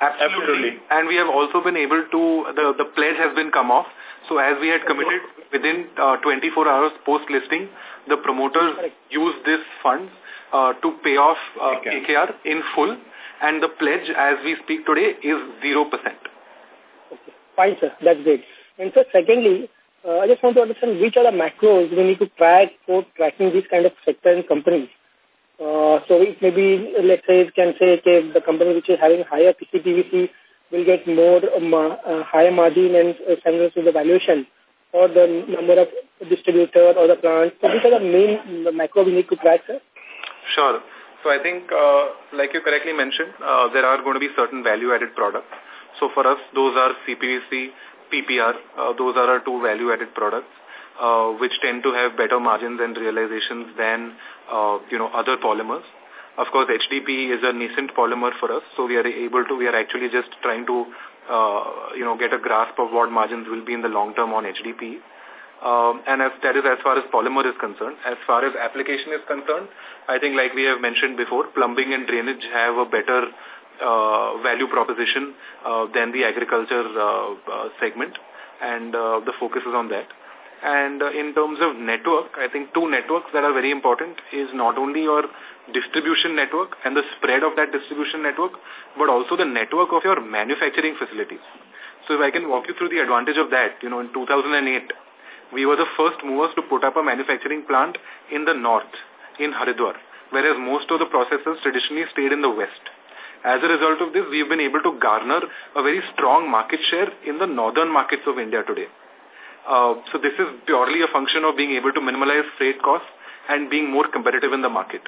Absolutely. Absolutely. And we have also been able to, the, the pledge has been come off. So as we had committed within uh, 24 hours post-listing, the promoters Correct. use this funds uh, to pay off uh, KKR. KKR in full. And the pledge, as we speak today, is 0%. Okay. Fine, sir. That's great. And so secondly, uh, I just want to understand which are the macros we need to track for tracking this kind of sector and companies. Uh, so it maybe, let's say, can say okay, the company which is having higher PCPVC will get more um, uh, higher margin and uh, to the valuation or the number of distributor or the plant. So which are the main macro we need to track, sir? Sure. So I think, uh, like you correctly mentioned, uh, there are going to be certain value-added products. So for us, those are CPVC, PPR. Uh, those are our two value-added products uh, which tend to have better margins and realizations than, uh, you know, other polymers. Of course, HDP is a nascent polymer for us, so we are able to, we are actually just trying to, uh, you know, get a grasp of what margins will be in the long term on HDP. Um, and as that is as far as polymer is concerned. As far as application is concerned, I think like we have mentioned before, plumbing and drainage have a better uh, value proposition uh, than the agriculture uh, uh, segment, and uh, the focus is on that. And uh, in terms of network, I think two networks that are very important is not only your distribution network and the spread of that distribution network, but also the network of your manufacturing facilities. So if I can walk you through the advantage of that, you know, in 2008, we were the first movers to put up a manufacturing plant in the north, in Haridwar, whereas most of the processors traditionally stayed in the west. As a result of this, we've been able to garner a very strong market share in the northern markets of India today. Uh, so this is purely a function of being able to minimize freight costs and being more competitive in the market.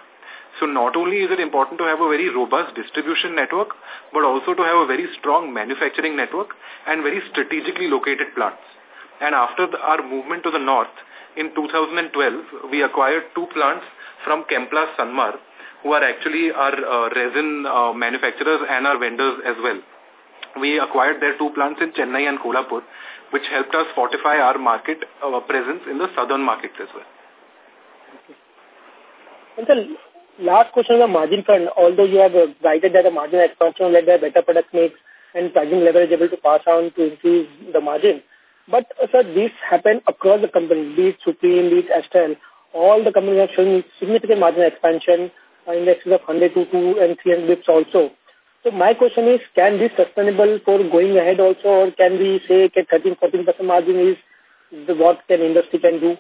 So not only is it important to have a very robust distribution network, but also to have a very strong manufacturing network and very strategically located plants. And after the, our movement to the north, in 2012, we acquired two plants from Chemplast Sanmar, who are actually our uh, resin uh, manufacturers and our vendors as well. We acquired their two plants in Chennai and Kolhapur, which helped us fortify our market uh, presence in the southern markets as well. And the last question on the margin front, although you have guided that the margin expansion led by better product mix and pricing leverage able to pass on to increase the margin. But, uh, sir, this happened across the company, be it Supreme, be it Astral. All the companies have shown significant margin expansion uh, in the excess of 100 to 2 and 300 bips also. So my question is, can this sustainable for going ahead also, or can we say that 13-14% margin is the, what can industry can do?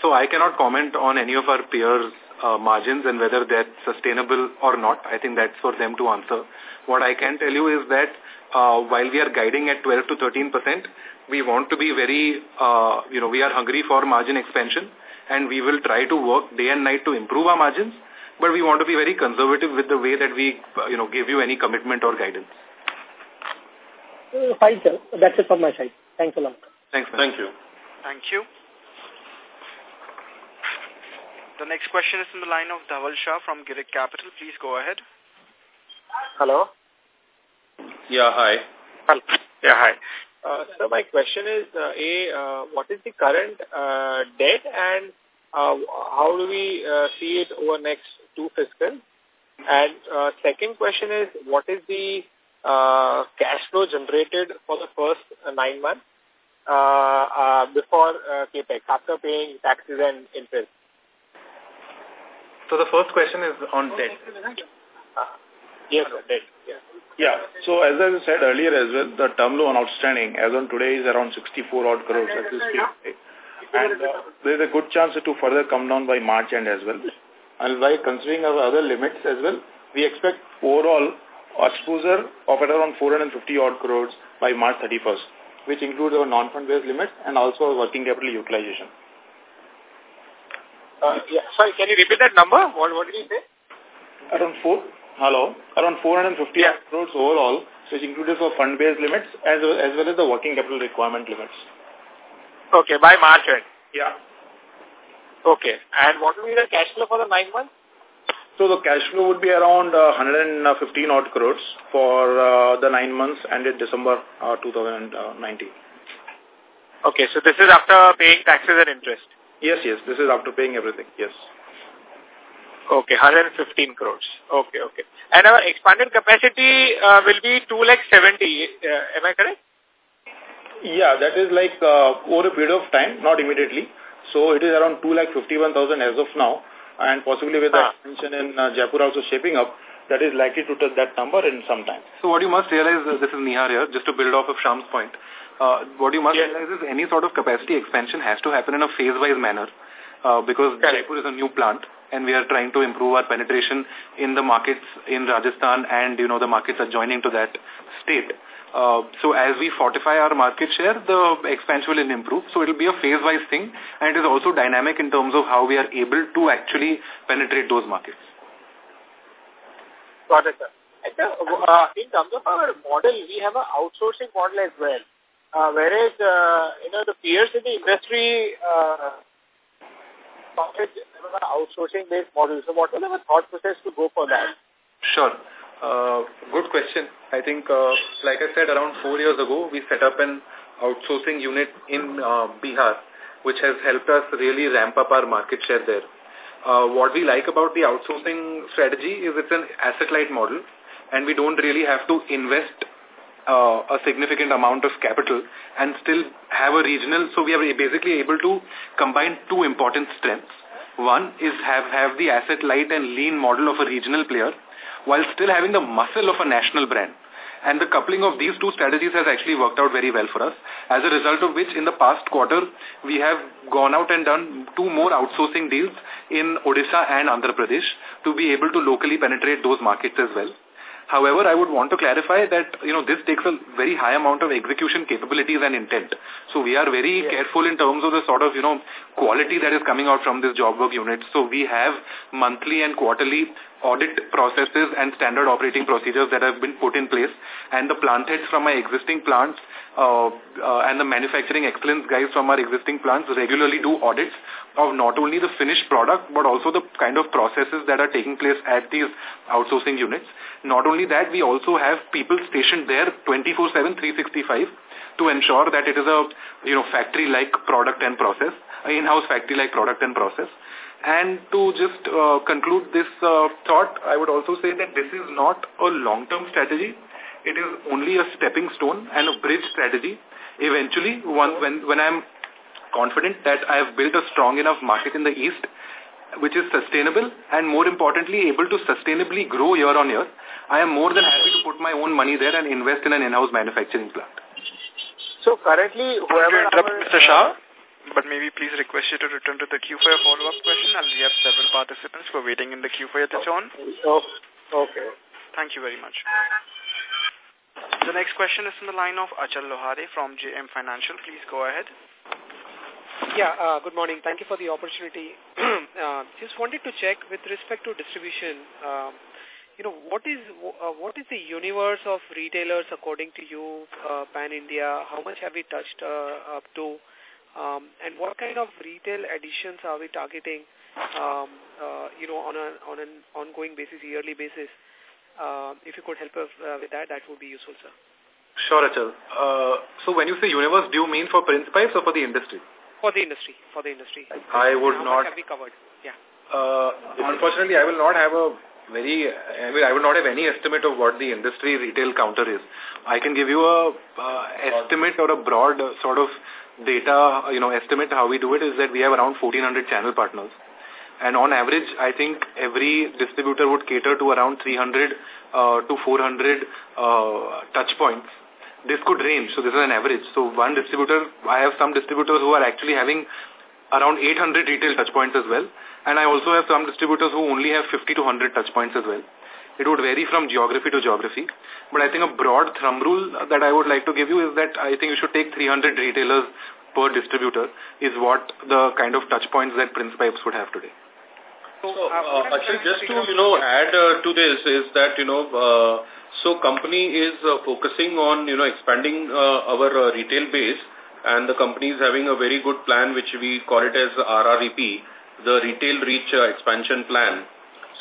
So I cannot comment on any of our peers' uh, margins and whether that's sustainable or not. I think that's for them to answer. What I can tell you is that uh, while we are guiding at 12 to 13 percent, we want to be very, uh, you know, we are hungry for margin expansion and we will try to work day and night to improve our margins but we want to be very conservative with the way that we, you know, give you any commitment or guidance. Uh, fine, sir. That's it from my side. Thanks a lot. Thanks. Thank you. Thank you. The next question is from the line of Dhaval Shah from Girik Capital. Please go ahead. Hello. Yeah, hi. Hello. Yeah, hi. Uh, so my question is, uh, A, uh, what is the current uh, debt and uh, how do we uh, see it over next two fiscal? And uh, second question is, what is the uh, cash flow generated for the first uh, nine months uh, uh, before uh, CAPEX, after paying taxes and interest? So the first question is on debt. Uh, yes, sir, debt. Yeah. Yeah. So as I said earlier as well, the term loan outstanding as on today is around 64 odd crores at this speed. And uh, there is a good chance to further come down by March end as well. And by considering our other limits as well, we expect overall exposure of around 450 odd crores by March 31st, which includes our non-fund based limits and also our working capital utilization. Uh, yeah. Sorry, can you repeat that number? What, what did you say? Around four, hello, around 450 yeah. crores overall, which includes our fund-based limits as well, as well as the working capital requirement limits. Okay, by March end. Yeah. Okay. And what will be the cash flow for the nine months? So the cash flow would be around uh, 115 odd crores for uh, the nine months ended December uh, 2019. Okay, so this is after paying taxes and interest. Yes, yes, this is after paying everything, yes. Okay, 115 crores. Okay, okay. And our expanded capacity uh, will be 2 lakh 70, uh, am I correct? Yeah, that is like uh, over a period of time, not immediately. So it is around 2 lakh 51,000 as of now. And possibly with the Ah. expansion in uh, Jaipur also shaping up, that is likely to touch that number in some time. So what you must realize, uh, this is Nihar here, just to build off of Shyam's point. Uh, what you must Yes. realize is any sort of capacity expansion has to happen in a phase-wise manner uh, because Correct. Jaipur is a new plant and we are trying to improve our penetration in the markets in Rajasthan and, you know, the markets adjoining to that state. Uh, so as we fortify our market share, the expansion will improve. So it will be a phase-wise thing and it is also dynamic in terms of how we are able to actually penetrate those markets. Got it, sir. And uh, in terms of our model, we have an outsourcing model as well. Uh, whereas, uh, you know, the peers in the industry, uh, an outsourcing-based model. So what was our thought process to go for that? Sure. Uh, good question. I think, uh, like I said, around four years ago, we set up an outsourcing unit in uh, Bihar, which has helped us really ramp up our market share there. Uh, what we like about the outsourcing strategy is it's an asset-light model, and we don't really have to invest uh, a significant amount of capital and still have a regional. So we are basically able to combine two important strengths. One is have, have the asset light and lean model of a regional player while still having the muscle of a national brand. And the coupling of these two strategies has actually worked out very well for us. As a result of which, in the past quarter, we have gone out and done two more outsourcing deals in Odisha and Andhra Pradesh to be able to locally penetrate those markets as well. However, I would want to clarify that, you know, this takes a very high amount of execution capabilities and intent. So we are very careful in terms of the sort of, you know, quality that is coming out from this job work unit. So we have monthly and quarterly audit processes and standard operating procedures that have been put in place. And the plant heads from my existing plants uh, uh, and the manufacturing excellence guys from our existing plants regularly do audits of not only the finished product, but also the kind of processes that are taking place at these outsourcing units. Not only that, we also have people stationed there 24-7, 365 to ensure that it is a you know factory-like product and process, in-house factory-like product and process. And to just uh, conclude this uh, thought, I would also say that this is not a long-term strategy. It is only a stepping stone and a bridge strategy. Eventually, one, when, when I'm confident that I have built a strong enough market in the East, which is sustainable and more importantly able to sustainably grow year on year, I am more than happy to put my own money there and invest in an in-house manufacturing plant. So currently, whoever... Interrupt, Mr. Shah but maybe please request you to return to the queue for a follow-up question as we have several participants who are waiting in the queue for your turn. Oh, okay. Thank you very much. The next question is from the line of Achal Lohade from JM Financial. Please go ahead. Yeah, uh, good morning. Thank you for the opportunity. *clears throat* uh, just wanted to check with respect to distribution. Uh, you know, what is uh, what is the universe of retailers according to you, uh, Pan India? How much have we touched uh, up to? Um, and what kind of retail additions are we targeting, um, uh, you know, on, a, on an ongoing basis, yearly basis? Uh, if you could help us uh, with that, that would be useful, sir. Sure, Achal. Uh, so when you say universe, do you mean for Prince Pipes or for the industry? For the industry, for the industry. I would How not... have we covered? Yeah. Uh, unfortunately, I will not have a very, I mean, I would not have any estimate of what the industry retail counter is. I can give you a uh, estimate or a broad sort of data, you know, estimate how we do it is that we have around 1400 channel partners. And on average, I think every distributor would cater to around 300 uh, to 400 uh, touch points. This could range, so this is an average. So one distributor, I have some distributors who are actually having around 800 retail touch points as well. And I also have some distributors who only have 50 to 100 touch points as well. It would vary from geography to geography. But I think a broad thumb rule that I would like to give you is that I think you should take 300 retailers per distributor is what the kind of touch points that Prince Pipes would have today. So, uh, actually, just to, you know, add uh, to this is that, you know, uh, so company is uh, focusing on, you know, expanding uh, our uh, retail base and the company is having a very good plan which we call it as RREP, the Retail Reach uh, Expansion Plan.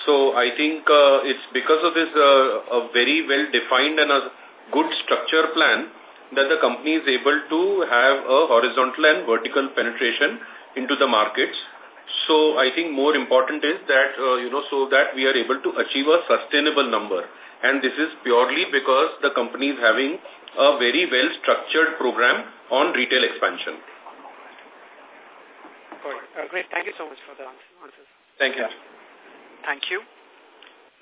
So I think uh, it's because of this uh, a very well-defined and a good structure plan that the company is able to have a horizontal and vertical penetration into the markets. So I think more important is that, you know, so that we are able to achieve a sustainable number. And this is purely because the company is having a very well-structured program on retail expansion. Uh, great. Thank you so much for the answers. Thank you. Thank you.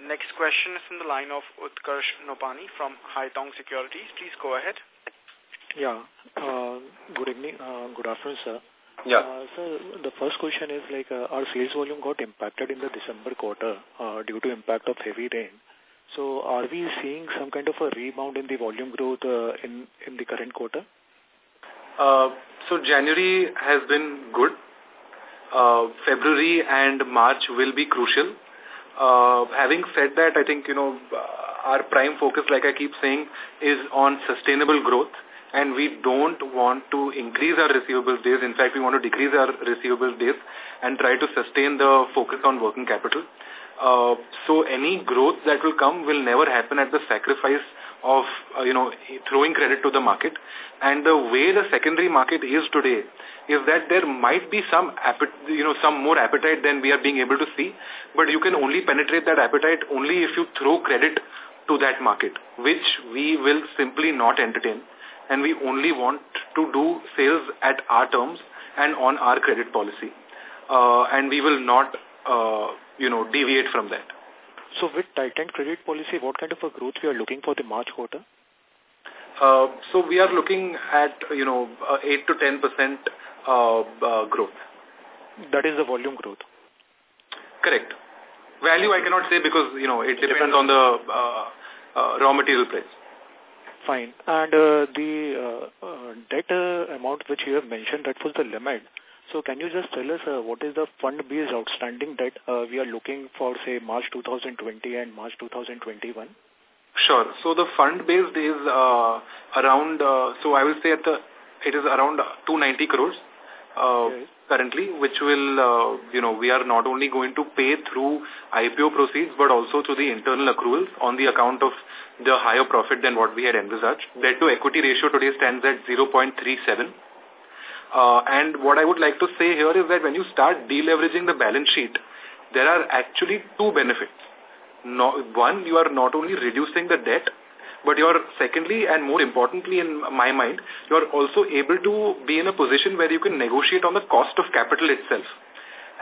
Next question is from the line of Utkarsh Nopani from Haitong Securities. Please go ahead. Yeah. Uh, good evening. Uh, good afternoon, sir. Yeah. Uh, so the first question is like uh, our sales volume got impacted in the December quarter uh, due to impact of heavy rain. So are we seeing some kind of a rebound in the volume growth uh, in in the current quarter? Uh, so January has been good. Uh, February and March will be crucial. Uh, having said that, I think, you know, our prime focus, like I keep saying, is on sustainable growth and we don't want to increase our receivables days. In fact, we want to decrease our receivables days and try to sustain the focus on working capital. Uh, so any growth that will come will never happen at the sacrifice of, uh, you know, throwing credit to the market. And the way the secondary market is today is that there might be some, you know, some more appetite than we are being able to see, but you can only penetrate that appetite only if you throw credit to that market, which we will simply not entertain. And we only want to do sales at our terms and on our credit policy. Uh, and we will not, uh, you know, deviate from that. So with tightened credit policy, what kind of a growth we are looking for the March quarter? Uh, so we are looking at, you know, uh, 8 to 10% uh, uh, growth. That is the volume growth? Correct. Value I cannot say because, you know, it depends, depends. on the uh, uh, raw material price. Fine. And uh, the uh, uh, debt uh, amount which you have mentioned, that was the limit. So can you just tell us uh, what is the fund-based outstanding debt uh, we are looking for, say, March 2020 and March 2021? Sure. So the fund-based is uh, around, uh, so I will say at the, it is around 290 crores uh, yes. currently, which will, uh, you know, we are not only going to pay through IPO proceeds, but also through the internal accruals on the account of the higher profit than what we had envisaged. Debt to equity ratio today stands at 0.37. Uh, and what I would like to say here is that when you start deleveraging the balance sheet, there are actually two benefits. No, one, you are not only reducing the debt, but you're secondly and more importantly in my mind, you're also able to be in a position where you can negotiate on the cost of capital itself.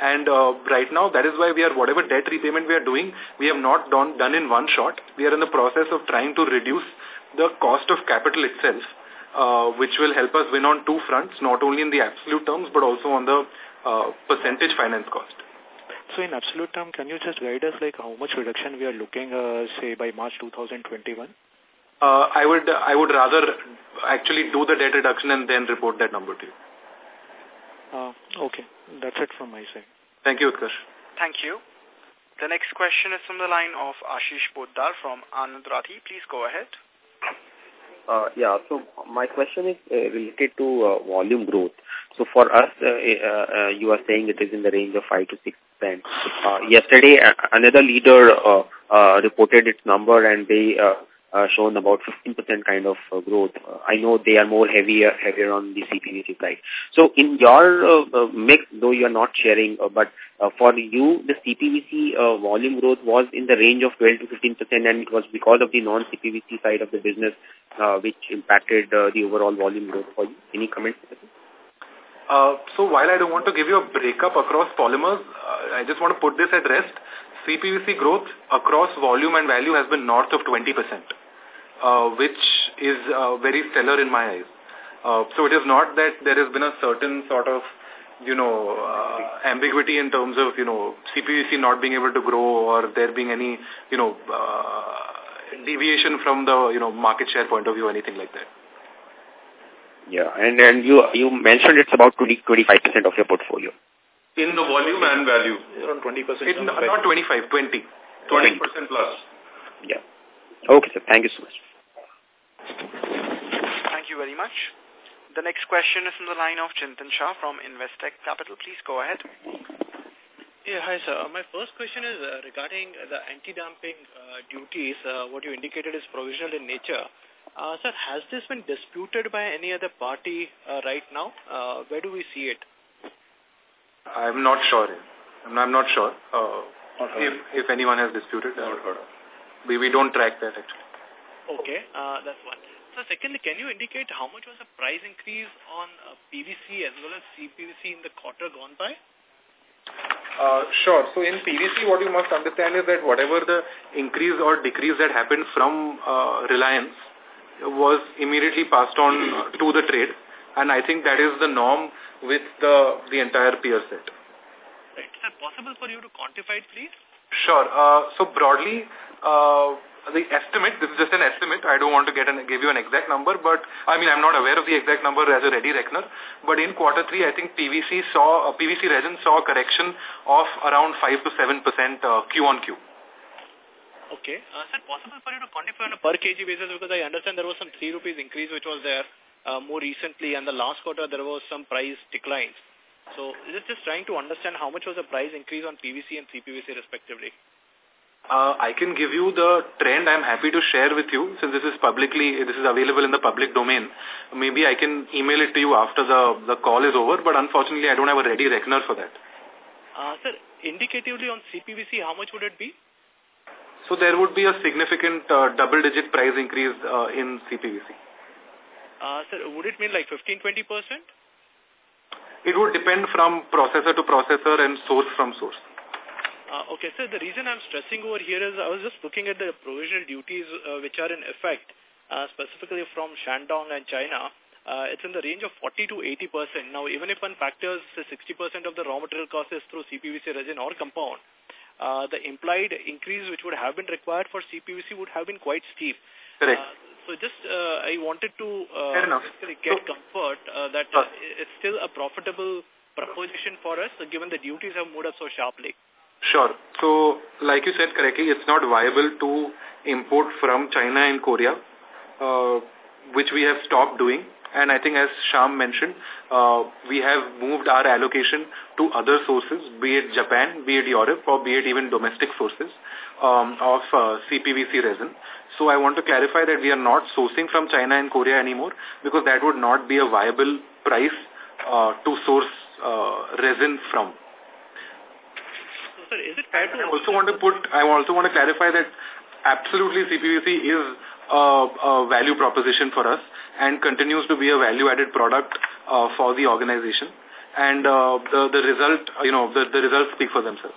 And uh, right now, that is why we are, whatever debt repayment we are doing, we have not done, done in one shot. We are in the process of trying to reduce the cost of capital itself uh, which will help us win on two fronts, not only in the absolute terms, but also on the uh, percentage finance cost. So in absolute term, can you just guide us like how much reduction we are looking, uh, say, by March 2021? Uh, I would I would rather actually do the debt reduction and then report that number to you. Uh, okay. That's it from my side. Thank you, Utkarsh. Thank you. The next question is from the line of Ashish Poddar from Anand Rathi. Please go ahead. Uh, yeah, so my question is uh, related to uh, volume growth. So for us, uh, uh, uh, you are saying it is in the range of 5 to 6 percent. Yesterday, another leader reported its number and they uh, uh, shown about 15% kind of uh, growth. Uh, I know they are more heavier heavier on the CPVC side. So in your uh, uh, mix, though you are not sharing, uh, but uh, for you, the CPVC uh, volume growth was in the range of 12 to 15% and it was because of the non-CPVC side of the business uh, which impacted uh, the overall volume growth for you. Any comments? Uh, so while I don't want to give you a breakup across polymers, uh, I just want to put this at rest. CPVC growth across volume and value has been north of 20% uh, which is uh, very stellar in my eyes. Uh, so it is not that there has been a certain sort of, you know, uh, ambiguity in terms of, you know, CPVC not being able to grow or there being any, you know, uh, deviation from the, you know, market share point of view or anything like that. Yeah, and and you you mentioned it's about 20 25% of your portfolio. In the volume and value. Around 20%. It's not, not 25, 20. 20% plus. Yeah. Okay, sir. Thank you so much. Thank you very much. The next question is from the line of Chintan Shah from Investec Capital. Please go ahead. Yeah, hi, sir. My first question is uh, regarding the anti-dumping uh, duties. Uh, what you indicated is provisional in nature. Uh, sir, has this been disputed by any other party uh, right now? Uh, where do we see it? I'm not sure. I'm, I'm not sure uh, not if, if anyone has disputed. Not heard we, we don't track that actually. Okay, uh, that's one. So secondly, can you indicate how much was the price increase on uh, PVC as well as CPVC in the quarter gone by? Uh, sure. So in PVC, what you must understand is that whatever the increase or decrease that happened from uh, Reliance was immediately passed on to the trade. And I think that is the norm with the, the entire peer set. Right. Is it possible for you to quantify it, please? Sure. Uh, so broadly, uh, the estimate, this is just an estimate, I don't want to get an, give you an exact number, but I mean, I'm not aware of the exact number as a ready reckoner, but in quarter three, I think PVC saw, uh, PVC resin saw a correction of around 5 to 7% uh, Q on Q. Okay. Uh, is it possible for you to quantify on a per kg basis because I understand there was some 3 rupees increase which was there uh, more recently and the last quarter there was some price declines. So is it just trying to understand how much was the price increase on PVC and CPVC respectively? Uh, I can give you the trend I'm happy to share with you since this is publicly, this is available in the public domain. Maybe I can email it to you after the, the call is over, but unfortunately I don't have a ready reckoner for that. Uh, sir, indicatively on CPVC, how much would it be? So there would be a significant uh, double-digit price increase uh, in CPVC. Uh, sir, would it mean like 15-20%? It would depend from processor to processor and source from source. Uh, okay, so the reason I'm stressing over here is I was just looking at the provisional duties uh, which are in effect, uh, specifically from Shandong and China. Uh, it's in the range of 40 to 80 percent. Now, even if one factors 60 percent of the raw material cost is through CPVC resin or compound, uh, the implied increase which would have been required for CPVC would have been quite steep. Correct. Uh, so just uh, I wanted to uh, get so, comfort uh, that uh, it's still a profitable proposition for us uh, given the duties have moved up so sharply. Sure. So, like you said correctly, it's not viable to import from China and Korea, uh, which we have stopped doing. And I think as Shyam mentioned, uh, we have moved our allocation to other sources, be it Japan, be it Europe, or be it even domestic sources um, of uh, CPVC resin. So I want to clarify that we are not sourcing from China and Korea anymore because that would not be a viable price uh, to source uh, resin from sir, is it fair to... I also want to put, I also want to clarify that absolutely CPVC is a, a value proposition for us and continues to be a value-added product uh, for the organization. And uh, the, the result, you know, the, the results speak for themselves.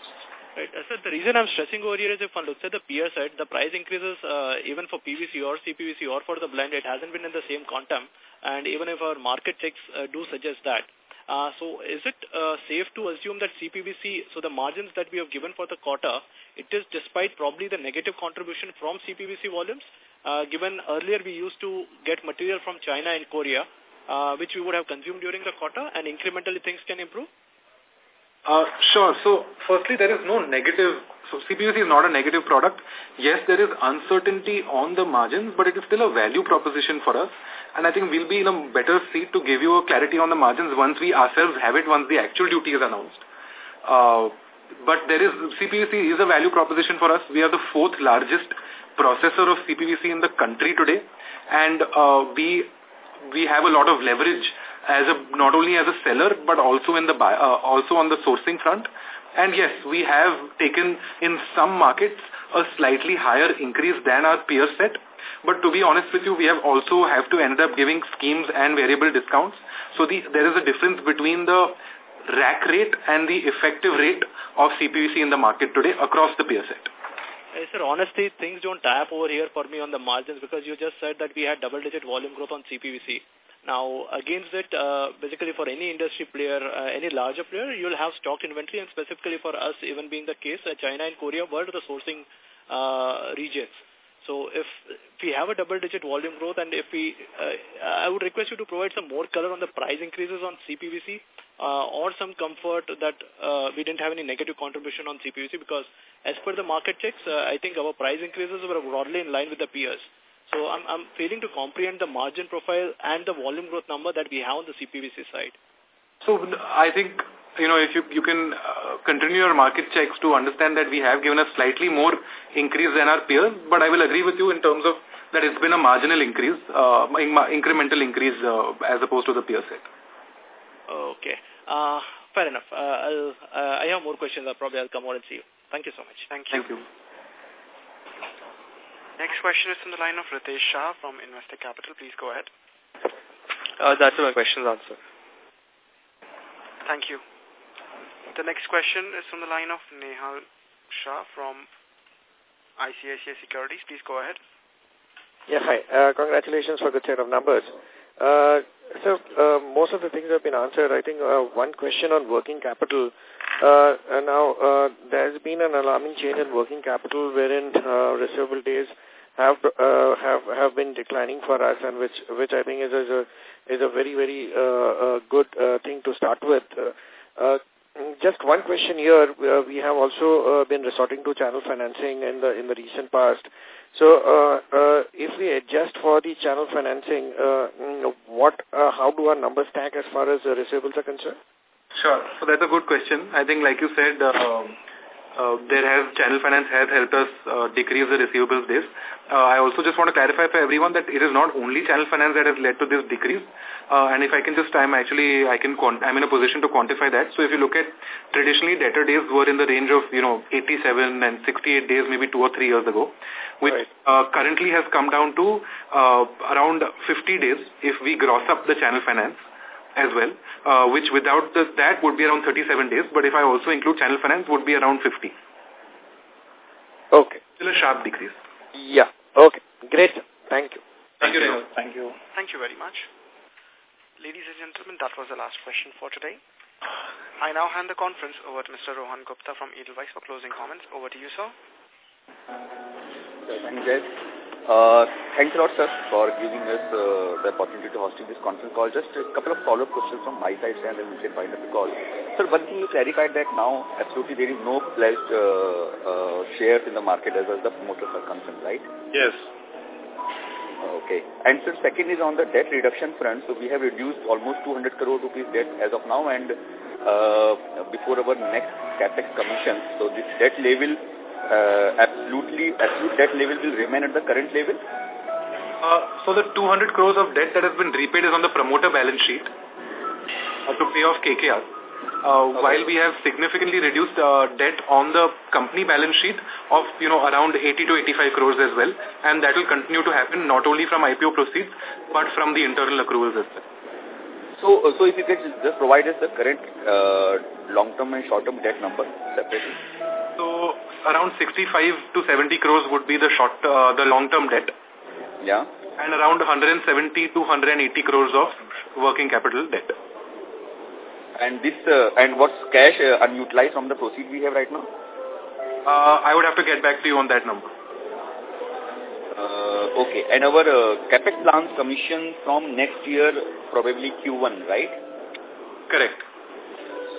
Right. Uh, sir, the reason I'm stressing over here is if one looks at the peer side, the price increases uh, even for PVC or CPVC or for the blend, it hasn't been in the same quantum. And even if our market checks uh, do suggest that, uh, so is it uh, safe to assume that CPVC, so the margins that we have given for the quarter, it is despite probably the negative contribution from CPVC volumes, uh, given earlier we used to get material from China and Korea, uh, which we would have consumed during the quarter, and incrementally things can improve? Uh, sure. So, firstly, there is no negative. So, CPVC is not a negative product. Yes, there is uncertainty on the margins, but it is still a value proposition for us. And I think we'll be in a better seat to give you a clarity on the margins once we ourselves have it, once the actual duty is announced. Uh, but there is, CPVC is a value proposition for us. We are the fourth largest processor of CPVC in the country today. And uh, we, we have a lot of leverage as a, not only as a seller, but also in the, uh, also on the sourcing front. And yes, we have taken in some markets a slightly higher increase than our peer set. But to be honest with you, we have also have to end up giving schemes and variable discounts. So the, there is a difference between the rack rate and the effective rate of CPVC in the market today across the peer set. Hey, sir, honestly, things don't tap over here for me on the margins because you just said that we had double-digit volume growth on CPVC. Now, against it, uh, basically for any industry player, uh, any larger player, you'll have stock inventory and specifically for us, even being the case, uh, China and Korea were the sourcing uh, regions. So if, we have a double-digit volume growth and if we, uh, I would request you to provide some more color on the price increases on CPVC uh, or some comfort that uh, we didn't have any negative contribution on CPVC because as per the market checks, uh, I think our price increases were broadly in line with the peers. So I'm, I'm failing to comprehend the margin profile and the volume growth number that we have on the CPVC side. So I think, you know, if you, you can uh, continue your market checks to understand that we have given a slightly more increase than our peers, but I will agree with you in terms of that it's been a marginal increase, uh, incremental increase uh, as opposed to the peer set. Okay. Uh, fair enough. Uh, I'll, uh, I have more questions. I'll probably I'll come over and see you. Thank you so much. Thank you. Thank you. Next question is from the line of Ritesh Shah from Investec Capital. Please go ahead. Uh, that's my question's answer. Thank you. The next question is from the line of Nehal Shah from ICICI Securities. Please go ahead. Yeah, hi. Uh, congratulations for the set of numbers. Uh, so, uh, most of the things have been answered. I think uh, one question on working capital. Uh, now, uh, there's been an alarming change in working capital wherein uh, receivable days have uh, have have been declining for us, and which which I think is, is a is a very very uh, uh, good uh, thing to start with. Uh, uh, just one question here. Uh, we have also uh, been resorting to channel financing in the in the recent past. So, uh, uh, if we adjust for the channel financing, uh, mm, what, uh, how do our numbers stack as far as the receivables are concerned? Sure. So that's a good question. I think, like you said, uh, there has channel finance has helped us uh, decrease the receivables days. Uh, I also just want to clarify for everyone that it is not only channel finance that has led to this decrease. Uh, and if I can just, I'm actually, I can, I'm in a position to quantify that. So if you look at traditionally debtor days were in the range of, you know, 87 and 68 days maybe two or three years ago, which right. uh, currently has come down to uh, around 50 days if we gross up the channel finance as well, uh, which without the, that would be around 37 days, but if I also include channel finance would be around 50. Okay. Still a sharp decrease. Yeah. Okay. Great. Thank you. Thank, Thank you, you. Thank you. Thank you very much. Ladies and gentlemen, that was the last question for today. I now hand the conference over to Mr. Rohan Gupta from Edelweiss for closing comments. Over to you, sir. Thank you, uh, thanks a lot, sir, for giving us uh, the opportunity to hosting this conference call. Just a couple of follow-up questions from my side, and then we can wind up the call. Sir, one thing you clarified that now absolutely there is no pledged uh, uh, shares in the market as well as the promoters are concerned, right? Yes. Okay. And sir, second is on the debt reduction front. So we have reduced almost 200 crore rupees debt as of now, and uh, before our next capex commission, so this debt level uh, absolutely absolute debt level will remain at the current level? Uh, so the 200 crores of debt that has been repaid is on the promoter balance sheet uh, to pay off KKR. Uh, okay. While we have significantly reduced uh, debt on the company balance sheet of, you know, around 80 to 85 crores as well. And that will continue to happen not only from IPO proceeds, but from the internal accruals as well. So, uh, so if you could just provide us the current uh, long-term and short-term debt number separately. So, around 65 to 70 crores would be the short, uh, the long-term debt. Yeah. And around 170 to 180 crores of working capital debt. And this, uh, and what's cash uh, unutilized from the proceed we have right now? Uh, I would have to get back to you on that number. Uh, okay. And our uh, capex plans commission from next year, probably Q1, right? Correct.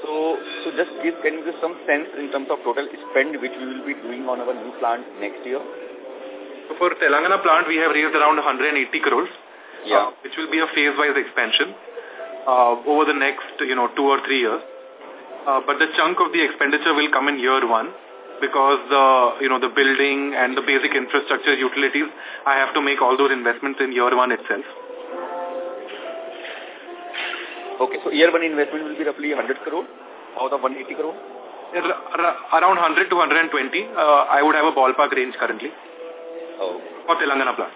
So, so just give, can you give some sense in terms of total spend which we will be doing on our new plant next year? So for Telangana plant, we have raised around 180 crores, yeah. Uh, which will be a phase-wise expansion uh, over the next, you know, two or three years. Uh, but the chunk of the expenditure will come in year one because the, you know, the building and the basic infrastructure utilities, I have to make all those investments in year one itself. Okay, so year one investment will be roughly 100 crore out of 180 crore? Around 100 to 120. Uh, I would have a ballpark range currently. Oh. For Telangana plant.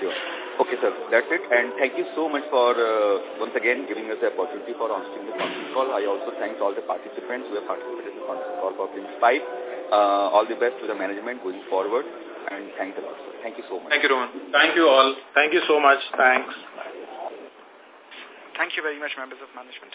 Sure. Okay, sir. That's it. And thank you so much for, uh, once again, giving us the opportunity for hosting the conference call. I also thank all the participants who have participated in the conference call for Prince Pipes. Uh, all the best to the management going forward. And thanks a lot, sir. Thank you so much. Thank you, Rohan. Thank you all. Thank you so much. Thanks. Thank you very much, members of management.